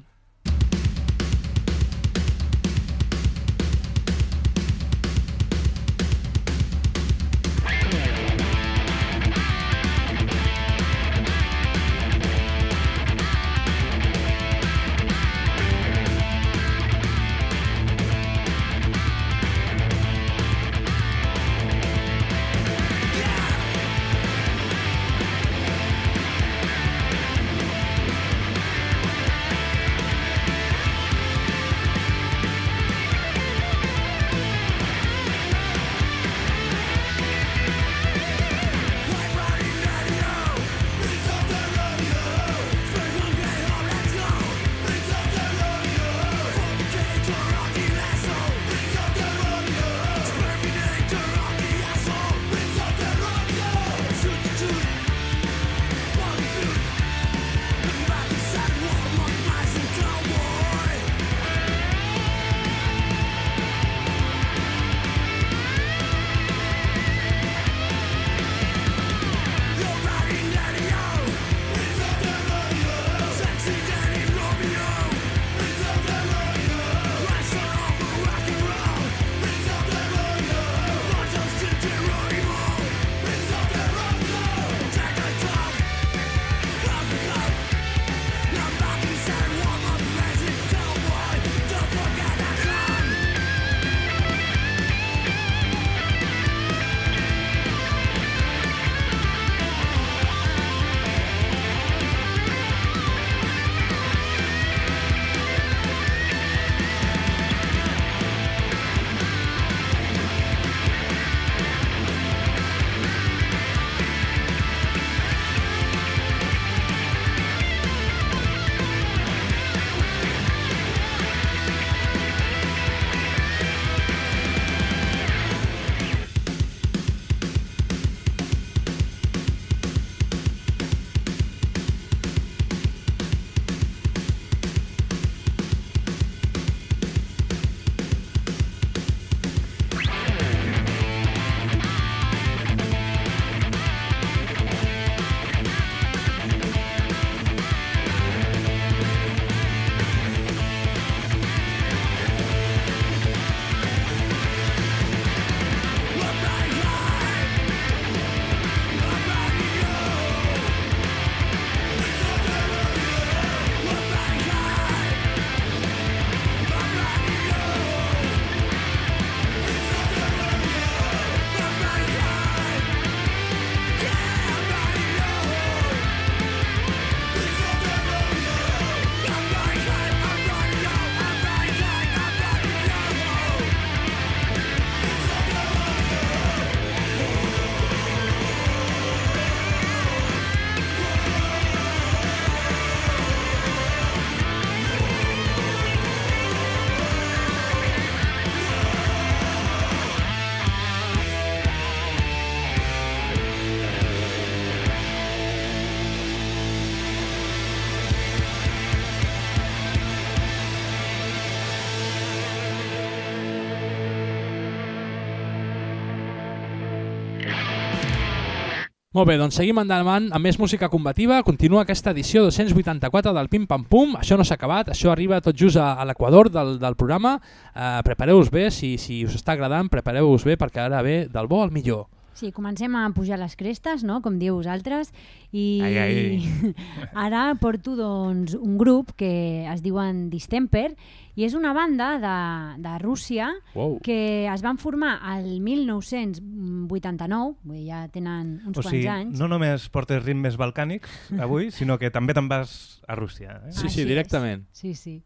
Molt bé, doncs seguim endavant amb més música combativa. Continua aquesta edició 284 del Pim Pam Pum. Això no s'ha acabat, això arriba tot just a, a l'equador del, del programa. Uh, prepareu-vos bé, si, si us està agradant, prepareu-vos bé perquè ara ve del bo al millor. Sí, comencem a pujar les crestes, no? com diu vosaltres, i Ai, ai. ara porto doncs, un grup que es diuen Distemper i és una banda de, de Rússia Wow. que es van formar al 1989, vull dir, ja tenen uns O sigui, quants anys. no només portes ritmes balcànics avui, sinó que també te'n vas a Rússia. Eh? Sí, sí, Així és. directament. Sí, sí.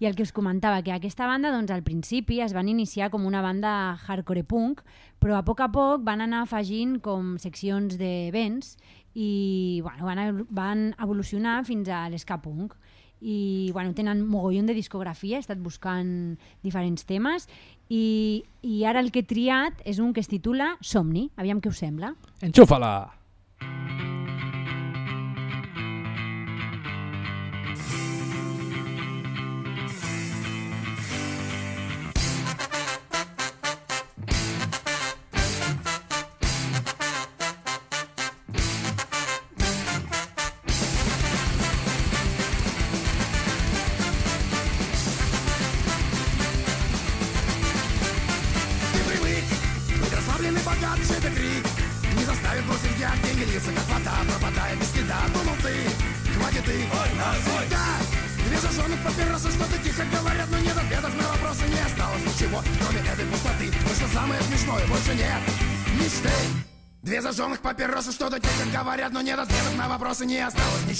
I el que us comentava, que aquesta banda doncs, al principi es van iniciar com una banda hardcore punk, però a poc a poc van anar afegint com seccions de vents i bueno, van, van evolucionar fins a l'esca punk. I bueno, tenen mogollon de discografia, he estat buscant diferents temes i, i ara el que he triat és un que es titula Somni, aviam què us sembla. Enxufa-la!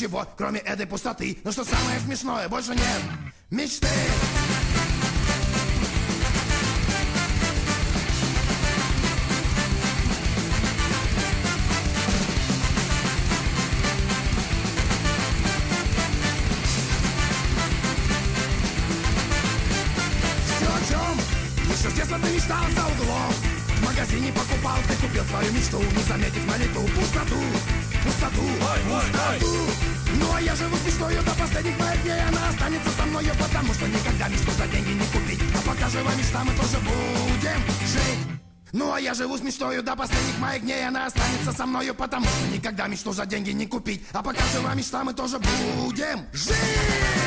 Ничего Кроме этой пустоты, но что самое смешное, больше нет. Мечты с мечтою до последних моих дней Она останется со мною, потому что никогда мечту за деньги не купить. А пока жива мечта, мы тоже будем жить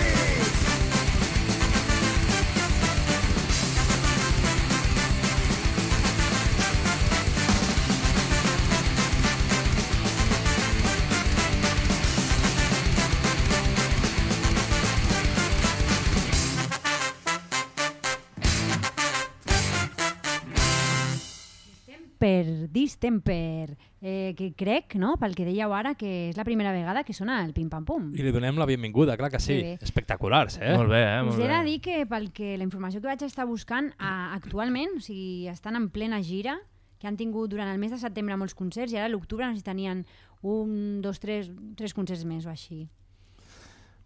Distemper, eh, que crec, no, pel que dèieu ara, que és la primera vegada que sona el Pim Pam Pum. I li donem la benvinguda, clar que sí. Bé. Espectaculars, eh? Molt bé, eh? Us Molt he de dir que pel que la informació que vaig estar buscant a, actualment, o sigui, estan en plena gira, que han tingut durant el mes de setembre molts concerts i ara a l'octubre no sé si tenien un, dos, tres, tres concerts més o així.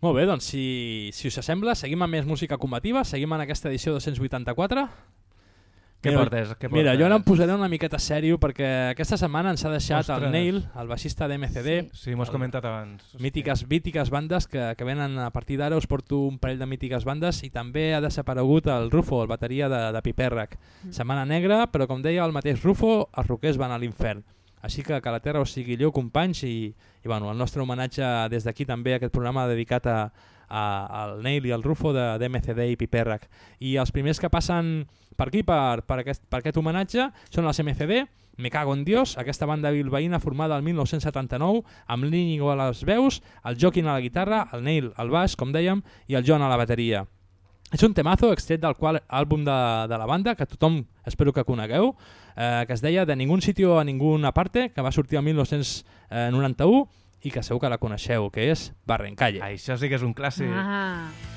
Molt bé, doncs si, si us sembla, seguim amb més música combativa, seguim en aquesta edició 284. Què Mira, portes? Què Mira, portes? jo ara em posaré una miqueta sèrio perquè aquesta setmana ens ha deixat Ostres. el Neil, el baixista d'MCD. Sí, m'ho has comentat abans. Mítiques, mítiques bandes que, que venen a partir d'ara, us porto un parell de mítiques bandes i també ha desaparegut el Rufo, el bateria de, de Piperrac. Mm. Setmana negra, però com deia el mateix Rufo, els roquers van a l'infern. Així que que la terra us sigui lleu, companys, i, i bueno, el nostre homenatge des d'aquí també a aquest programa dedicat a, a, al Neil i al Rufo de, d'MCD i Piperrac. I els primers que passen per aquí, per, per, aquest, per aquest homenatge, són els MCD, Me cago en Dios, aquesta banda bilbaïna formada el 1979, amb l'Íñigo a les veus, el Joaquín a la guitarra, el Neil al baix, com dèiem, i el Joan a la bateria. És un temazo extret del qual àlbum de, de la banda, que tothom espero que conegueu, eh, que es deia De ningún sitio a ninguna parte, que va sortir el 1991 i que segur que la coneixeu, que és Barrencalle. Això sí que és un clàssic. Ah.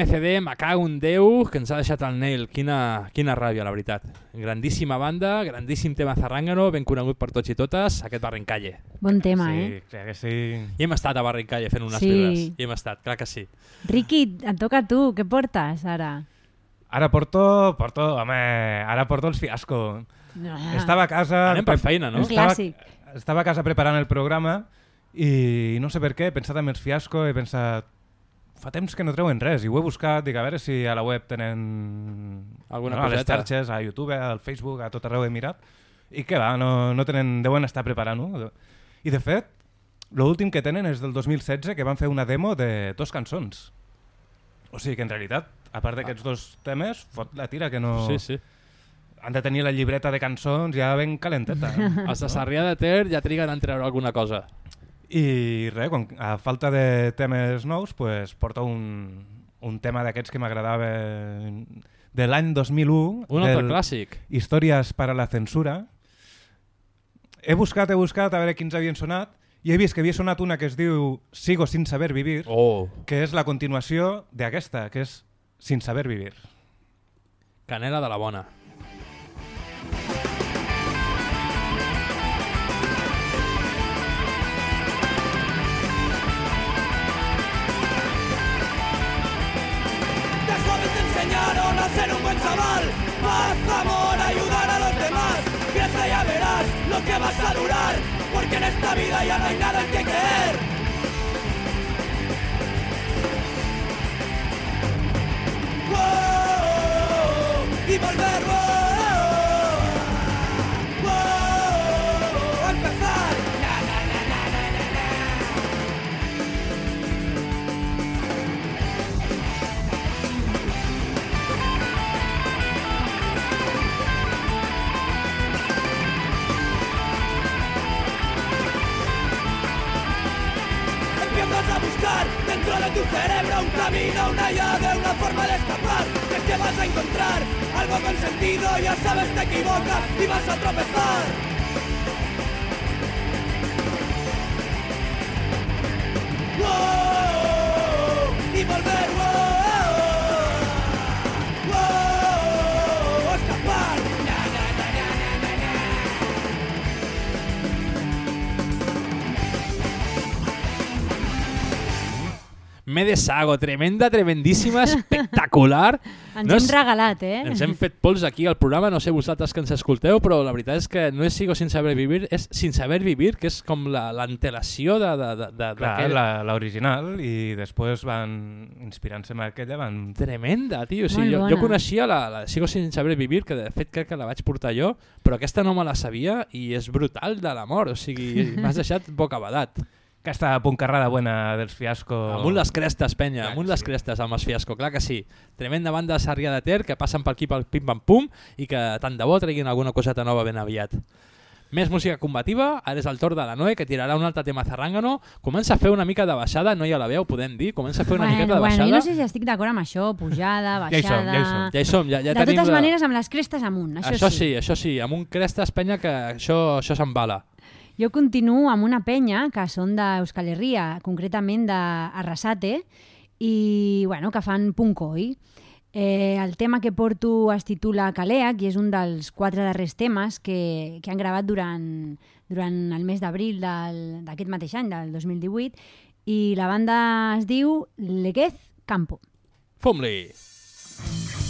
MCD, me cago en Déu, que ens ha deixat el Neil. Quina, quina ràbia, la veritat. Grandíssima banda, grandíssim tema zarrangano, ben conegut per tots i totes, aquest Barrencalle. Bon tema, sí, eh? crec que sí. I hem estat a Barrencalle fent unes Sí. birres. I hem estat, clar que sí. Riqui, et toca a tu. Què portes ara? Ara porto, porto, home, ara porto els fiasco. Ah. Estava a casa... Anem per feina, no? Un Estava, clàssic. estava a casa preparant el programa i no sé per què, he pensat en els fiasco, he pensat fa temps que no treuen res i ho he buscat, dic a veure si a la web tenen Alguna no, a les coseta. xarxes, a YouTube, al Facebook, a tot arreu he mirat i què va, no, no tenen, deuen estar preparant-ho i de fet l'últim que tenen és del 2016 que van fer una demo de dos cançons o sigui que en realitat a part d'aquests dos temes fot la tira que no... Sí, sí. han de tenir la llibreta de cançons ja ben calenteta. Els de Sarrià de Ter ja triguen en treure alguna cosa. I res, quan, a falta de temes nous, pues, porto un, un tema d'aquests que m'agradava de l'any 2001. Un altre del clàssic. Històries para la censura. He buscat, he buscat a veure quins havien sonat i he vist que havia sonat una que es diu Sigo sin saber vivir, Oh. que és la continuació d'aquesta, que és Sin saber vivir. Canela de la bona. Amor, ayudar a los demás. Piensa ya verás lo que vas a durar. Porque en esta vida ya no hay nada en que creer. Cerebro un camino, una llave, una forma de escapar. Es que vas a encontrar algo con sentido, ya sabes, te equivocas y vas a tropezar. Y volver, Me de Sago, tremenda, tremendíssima, espectacular. Ens No hem és- regalat, eh? Ens hem fet pols aquí al programa, no sé vosaltres que ens escolteu, però la veritat és que no és Sigo sin saber vivir, és Sin saber vivir, que és com la- l'antelació de, de, de, de, Clar, la- l'original i després van inspirant-se en aquella van... Tremenda, tio. O sigui, jo, jo coneixia la, la Sigo sin saber vivir, que de fet crec que la vaig portar jo, però aquesta no me la sabia i és brutal de l'amor. O sigui, m'has deixat bocabadat. Aquesta puncarrada buena dels fiasco... Amunt les crestes, penya, Clar amunt que les sí. crestes amb els fiasco, clar que sí. Tremenda banda de Sarrià de Ter que passen per aquí pel pim-pam-pum i que tant de bo treguin alguna coseta nova ben aviat. Més música combativa, ara és el torn de la Noe, que tirarà un altre tema zarrangano. Comença a fer una mica de baixada, no hi ha la veu, podem dir. Comença a fer una bueno, miqueta de bueno, baixada. jo no sé si estic d'acord amb això, pujada, Ja hi som, baixada... ja hi som. Ja hi som, ja, ja de tenim totes la... maneres, amb les crestes amunt, això, això sí, això sí, amb un crestes penya que això, això s'embala. Jo continuo amb una penya que són d'Euskal Herria, concretament d'Arrasate, i bueno, que fan punkoi. Eh, el tema que porto es titula Caleac i és un dels quatre darrers temes que, que han gravat durant, durant el mes d'abril d'aquest mateix any, del 2018, i la banda es diu Leguez Campo. Fum-li! Karabazar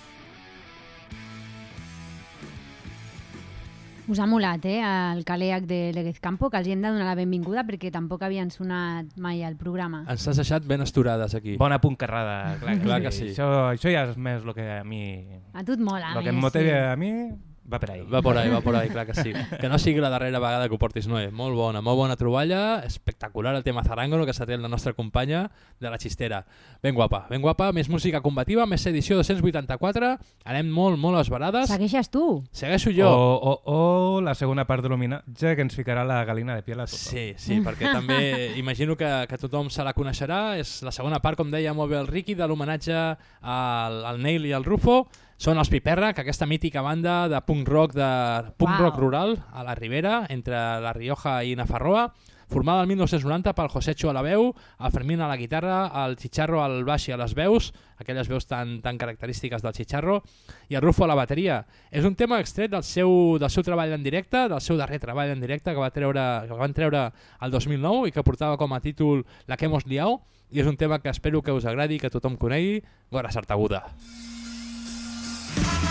Us ha molat, eh, el Caleac de Leguez Campo, que els hi hem de donar la benvinguda perquè tampoc havien sonat mai al programa. Ens has deixat ben esturades aquí. Bona puncarrada, clar que, Clar sí. que sí. Això, això ja és més el que a mi... A tu et mola. El que em motiva a mi va per ahí. Va por ahí, va por ahí, clar que sí. Que no sigui la darrera vegada que ho portis, Noé. Molt bona, molt bona troballa, espectacular el tema Zarango, que s'ha tret la nostra companya de la xistera. Ben guapa, ben guapa, més música combativa, més edició 284, anem molt, molt esbarades. Segueixes tu? Segueixo jo. O, o, o la segona part de l'homenatge que ens ficarà la galina de piel a tothom. Sí, sí, perquè també imagino que, que tothom se la coneixerà. És la segona part, com deia molt bé el Ricky, de l'homenatge al, al Neil i al Rufo. Són els Piperra, que aquesta mítica banda de punk rock de punk Uau. rock rural a la Ribera, entre la Rioja i Nafarroa, formada el 1990 pel Josecho a la veu, el Fermín a la guitarra, el Chicharro al baix i a les veus, aquelles veus tan, tan característiques del Chicharro, i el Rufo a la bateria. És un tema extret del seu, del seu treball en directe, del seu darrer treball en directe que, va treure, que van treure el 2009 i que portava com a títol La que hemos liao, i és un tema que espero que us agradi i que tothom conegui, Gora Sartaguda. Thank you.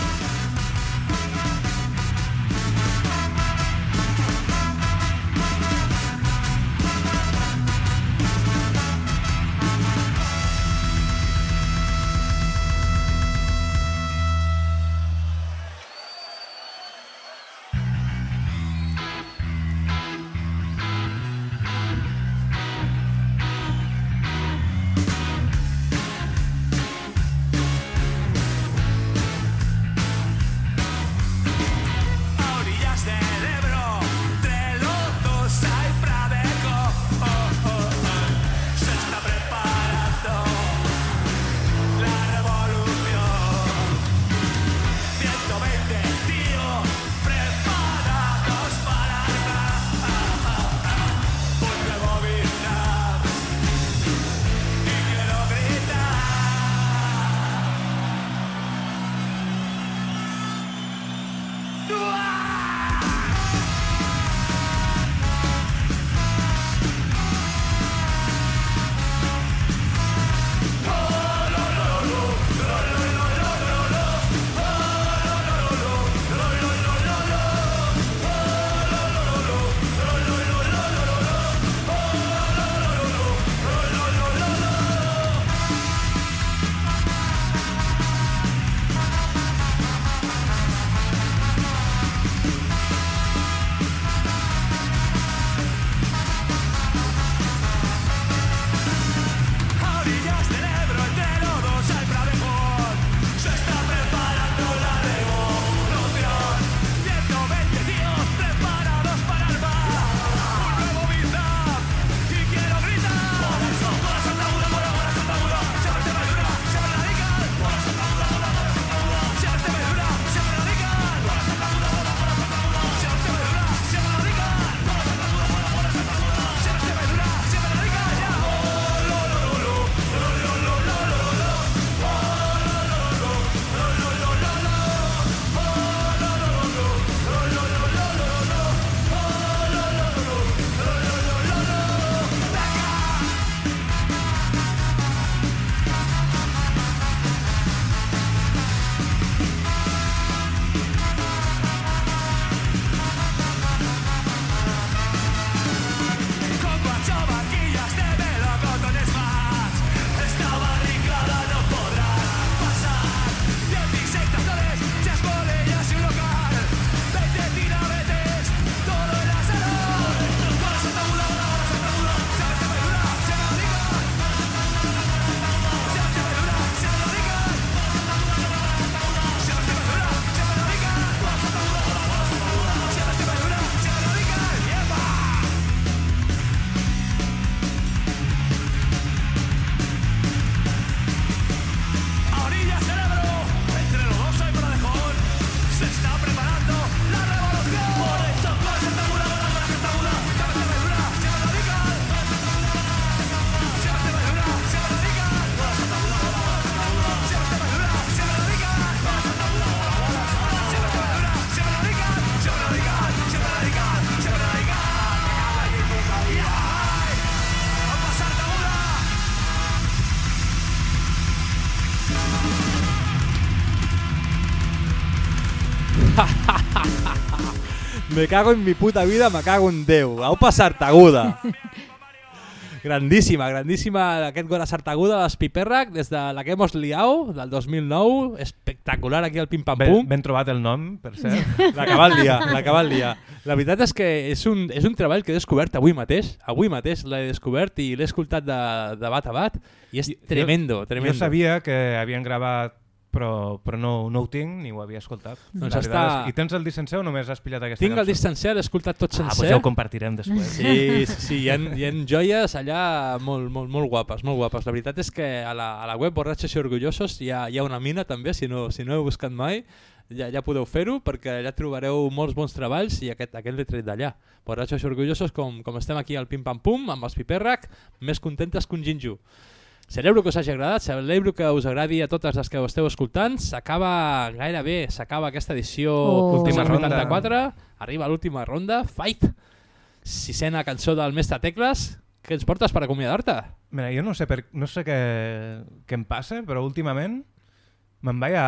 Me cago en mi puta vida, me cago en Déu. Aupa Sartaguda. Grandíssima, grandíssima aquest gol a Sartaguda de l'Espipèrrac des de la que hemos liao, del 2009. Espectacular aquí al Pim Pam Ben, Pum. ben trobat el nom, per cert. L'acaba el dia, l'acaba el dia. La veritat és que és un, és un treball que he descobert avui mateix. Avui mateix l'he descobert i l'he escoltat de, de bat a bat i és tremendo, tremendo. Jo sabia que havien gravat però, però no, no ho tinc ni ho havia escoltat. Doncs La està- és- I tens el disc sencer o només has pillat aquesta Tinc el cançó? disc sencer, l'he escoltat tot Ah, sencer. doncs ja ho compartirem després. Sí, sí, sí hi, ha, hi ha joies allà molt, molt, molt guapes, molt guapes. La veritat és que a la, a la web Borratxos i Orgullosos hi ha, hi ha una mina també, si no, si no heu buscat mai, ja, ja podeu fer-ho perquè allà trobareu molts bons treballs i aquest, aquest l'he tret d'allà. Borratxos i Orgullosos, com, com estem aquí al Pim Pam Pum, amb els Pipèrrac, més contentes que un ginjo. Celebro que us hagi agradat, celebro que us agradi a totes les que ho esteu escoltant. S'acaba gairebé, s'acaba aquesta edició Oh. Última ronda. 84, arriba l'última ronda, Fight, sisena cançó del Mestre Tecles. Què ens portes per acomiadar-te? Mira, jo no sé, per, no sé què, què em passa, però últimament me'n vaig a,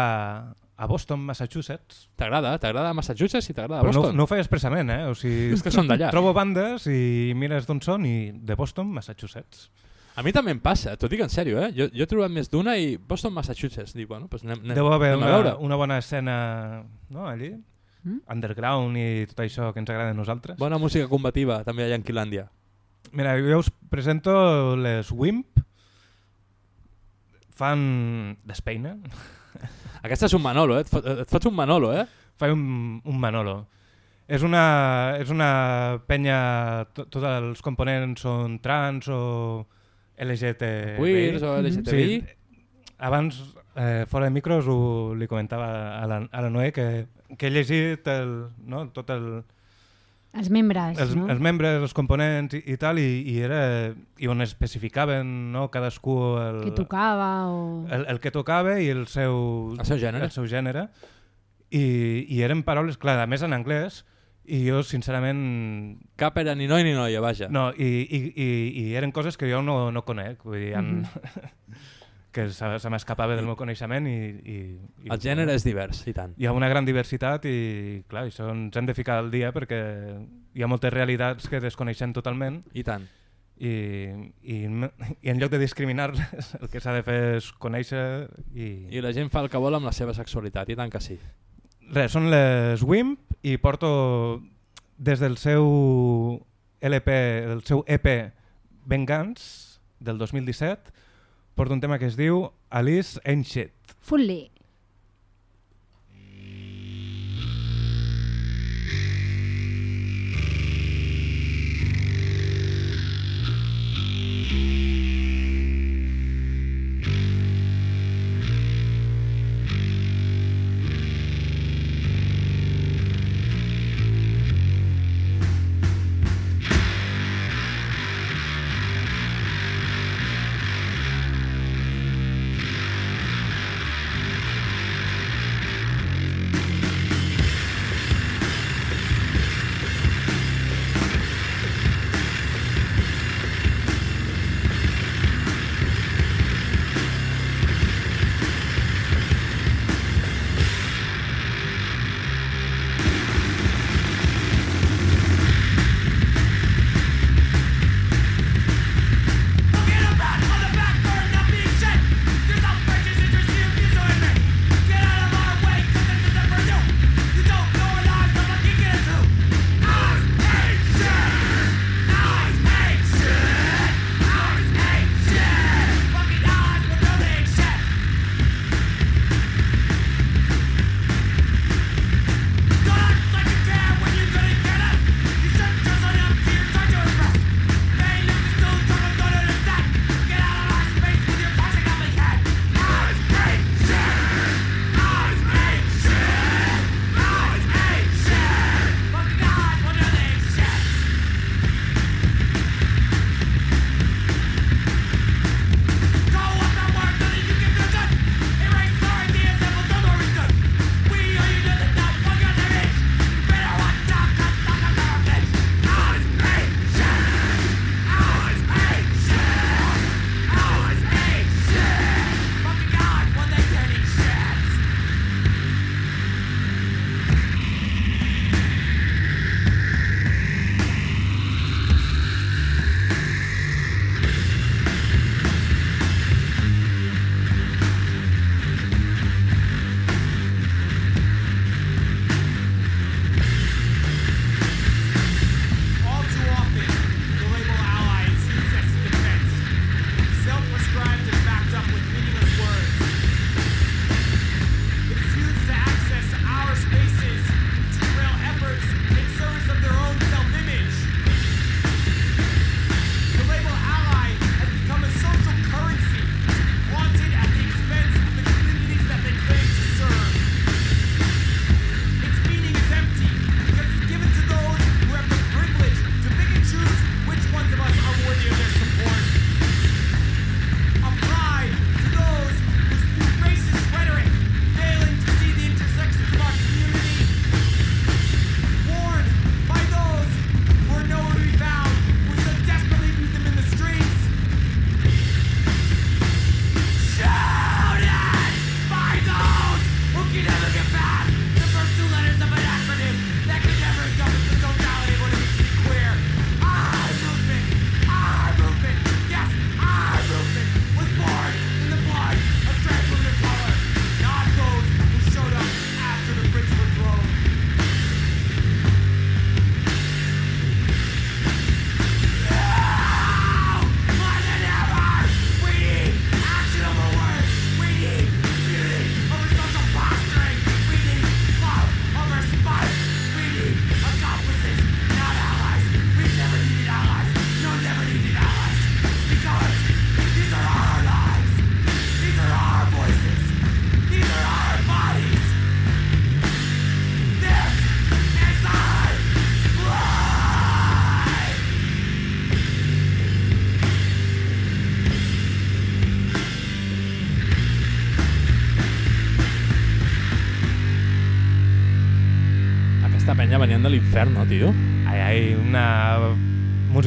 a Boston, Massachusetts. T'agrada? T'agrada Massachusetts i t'agrada Però no, Boston? no ho feia expressament, eh? O sigui, És que són d'allà. Trobo bandes i mires d'on són i de Boston, Massachusetts. A mi també em passa, t'ho dic en sèrio, eh? Jo, jo he trobat més d'una i Boston, Massachusetts. Dic, bueno, doncs anem, anem, Deu haver anem a una, veure. una bona escena no, allí, Mm? underground i tot això que ens agrada a nosaltres. Bona música combativa també allà en Quilàndia. Mira, jo us presento les WIMP. Fan d'Espeina. Aquesta és un Manolo, eh? Et, et fots un Manolo, eh? Fa un, un Manolo. És una, és una penya... to- Tots els components són trans o LGTBI. Queers o LGTBI. Sí, abans, eh, fora de micros, ho, li comentava a la, a la Noé que, que he llegit el, no, tot el, Els membres, els, no? els membres, els components i, i tal, i, i, era, i on especificaven no, cadascú el, Que tocava o... el, el que tocava i el seu, El seu gènere. El seu gènere. I, I eren paraules, clar, a més en anglès, i jo, sincerament... Cap era ni noi ni noia, vaja. No, i, i, i, i eren coses que jo no, no conec, vull dir, han... Mhm. que se, se m'escapava del meu coneixement i, i, i... El gènere és divers, i tant. Hi ha una gran diversitat i, clar, això ens hem de ficar al dia perquè hi ha moltes realitats que desconeixem totalment. I tant. I, i, i en lloc de discriminar-les, el que s'ha de fer és conèixer i... I la gent fa el que vol amb la seva sexualitat, i tant que sí. Res, són les WIMP i porto des del seu LP, el seu EP Vengeance del 2017, porto un tema que es diu Alice Ain't Shit. Fully.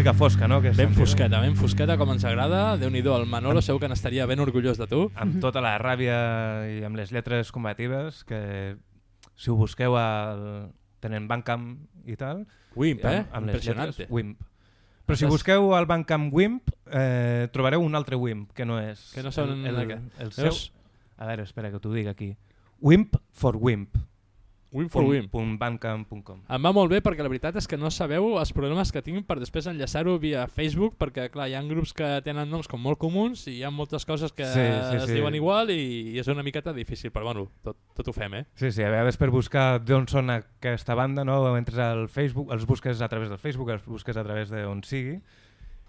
Música fosca, no? Que Ben fosqueta, ben fosqueta, com ens agrada. Déu-n'hi-do, el Manolo segur que n'estaria ben orgullós de tu. Amb tota la ràbia i amb les lletres combatives, que si ho busqueu al... tenen Bandcamp i tal... Wimp, amb, eh? Amb les Impressionante. lletres, Wimp. Però si busqueu al Bandcamp Wimp, eh, trobareu un altre Wimp, que no és... Que no són el, el, el no seu... A veure, espera que t'ho dic aquí. Wimp for Wimp. For bandcamp.com. Em va molt bé perquè la veritat és que no sabeu els problemes que tinc per després enllaçar-ho via Facebook perquè clar, hi ha grups que tenen noms com molt comuns i hi ha moltes coses que Sí, sí, es sí. diuen igual i, i és una miqueta difícil, però bueno, tot, tot ho fem, eh? Sí, sí, a vegades per buscar d'on són aquesta banda, no? entres al Facebook, els busques a través del Facebook, els busques a través d'on sigui,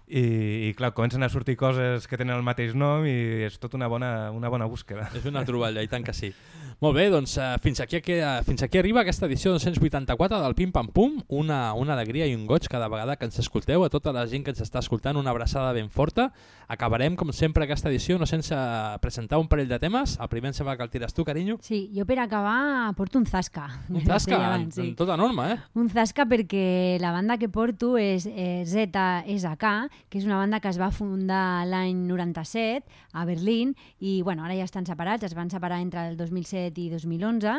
i, i clar, comencen a sortir coses que tenen el mateix nom i és tot una bona, una bona búsqueda. És una troballa, i tant que sí. Molt bé, doncs uh, fins, aquí, que, fins aquí arriba aquesta edició 284 del Pim Pam Pum. Una, una alegria i un goig cada vegada que ens escolteu. A tota la gent que ens està escoltant, una abraçada ben forta. Acabarem, com sempre, aquesta edició no sense presentar un parell de temes. El primer em sembla que el tires tu, carinyo. Sí, jo per acabar porto un zasca. Un Deia en, abans, en tota norma, eh? Un zasca perquè la banda que porto és eh, ZSK, que és una banda que es va fundar l'any 97 a Berlín i bueno, ara ja estan separats, es van separar entre el 2007 i 2011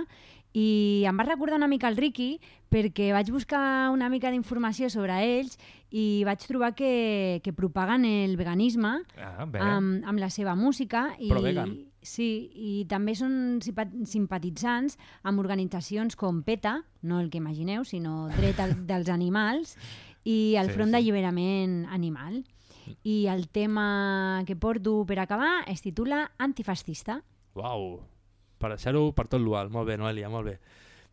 i em va recordar una mica el Ricky perquè vaig buscar una mica d'informació sobre ells i vaig trobar que, que propaguen el veganisme Ah, bé. amb, amb la seva música i, Pro vegan. Sí, i també són simpa- simpatitzants amb organitzacions com PETA, no el que imagineu, sinó Dret al, dels Animals i el Sí, Front sí. d'Alliberament Animal. I el tema que porto per acabar es titula Antifascista. Uau, per deixar-ho per tot l'ual. Molt bé, Noelia, molt bé.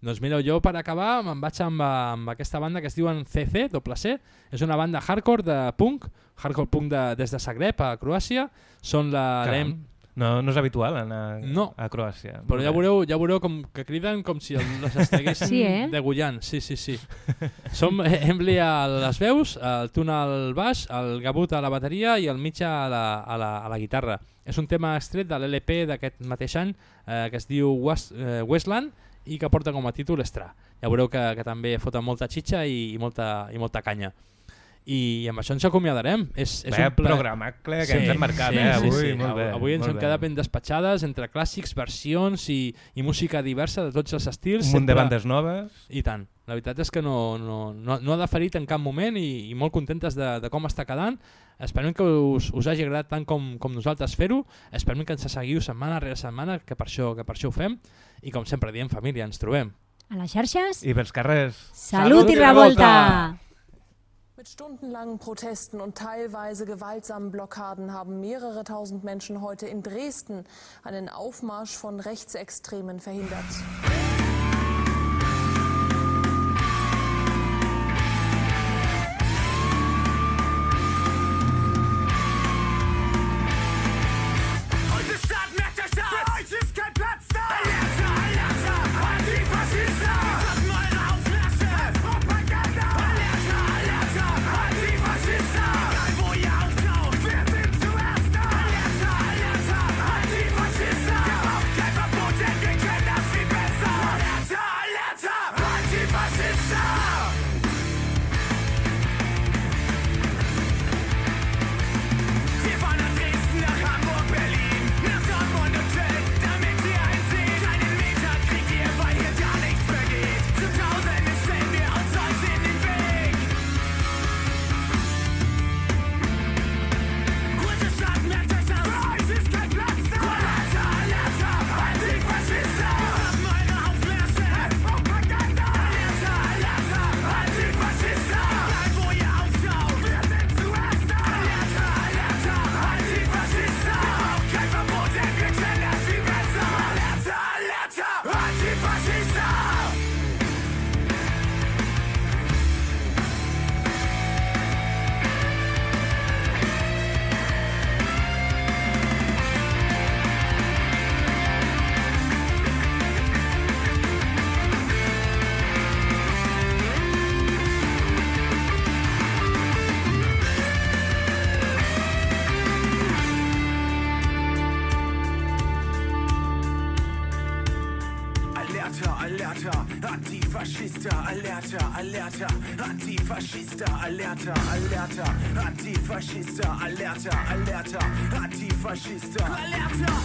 Doncs mireu, jo per acabar me'n vaig amb, amb aquesta banda que es diuen CC, doble C. És una banda hardcore de punk, hardcore punk de, des de Zagreb, a Croàcia. Són la... Caram. No, no és habitual anar No. a Croàcia. Però ja veureu, ja veureu com que criden com si les estiguessin Sí, eh? degullant. Sí, sí, sí. Som eh, Emily a les veus, el Tun al baix, el Gabut a la bateria i el Mitja a la, a la, a la guitarra. És un tema extret de l'LP d'aquest mateix any eh, que es diu West, eh, Westland i que porta com a títol Estra. Ja veureu que, que també foten molta xitxa i, i, molta, i molta canya. I amb això ens acomiadarem. És, és Vaya un ple... programacle que ens hem marcat, eh, avui, molt bé, Avui ens molt hem bé. quedat ben despatxades entre clàssics, versions i, i música diversa de tots els estils. Un munt de bandes noves. I tant. La veritat és que no, no, no, no ha deferit en cap moment i, i molt contentes de, de com està quedant. Esperem que us, us hagi agradat tant com, com nosaltres fer-ho. Esperem que ens seguiu setmana rere setmana, que per, això, que per això ho fem. I com sempre diem, família, ens trobem. A les xarxes, I pels carrers. salut i revolta! Mit stundenlangen Protesten und teilweise gewaltsamen Blockaden haben mehrere tausend Menschen heute in Dresden einen Aufmarsch von Rechtsextremen verhindert. Alerter, Antifaschistischer. Alerter!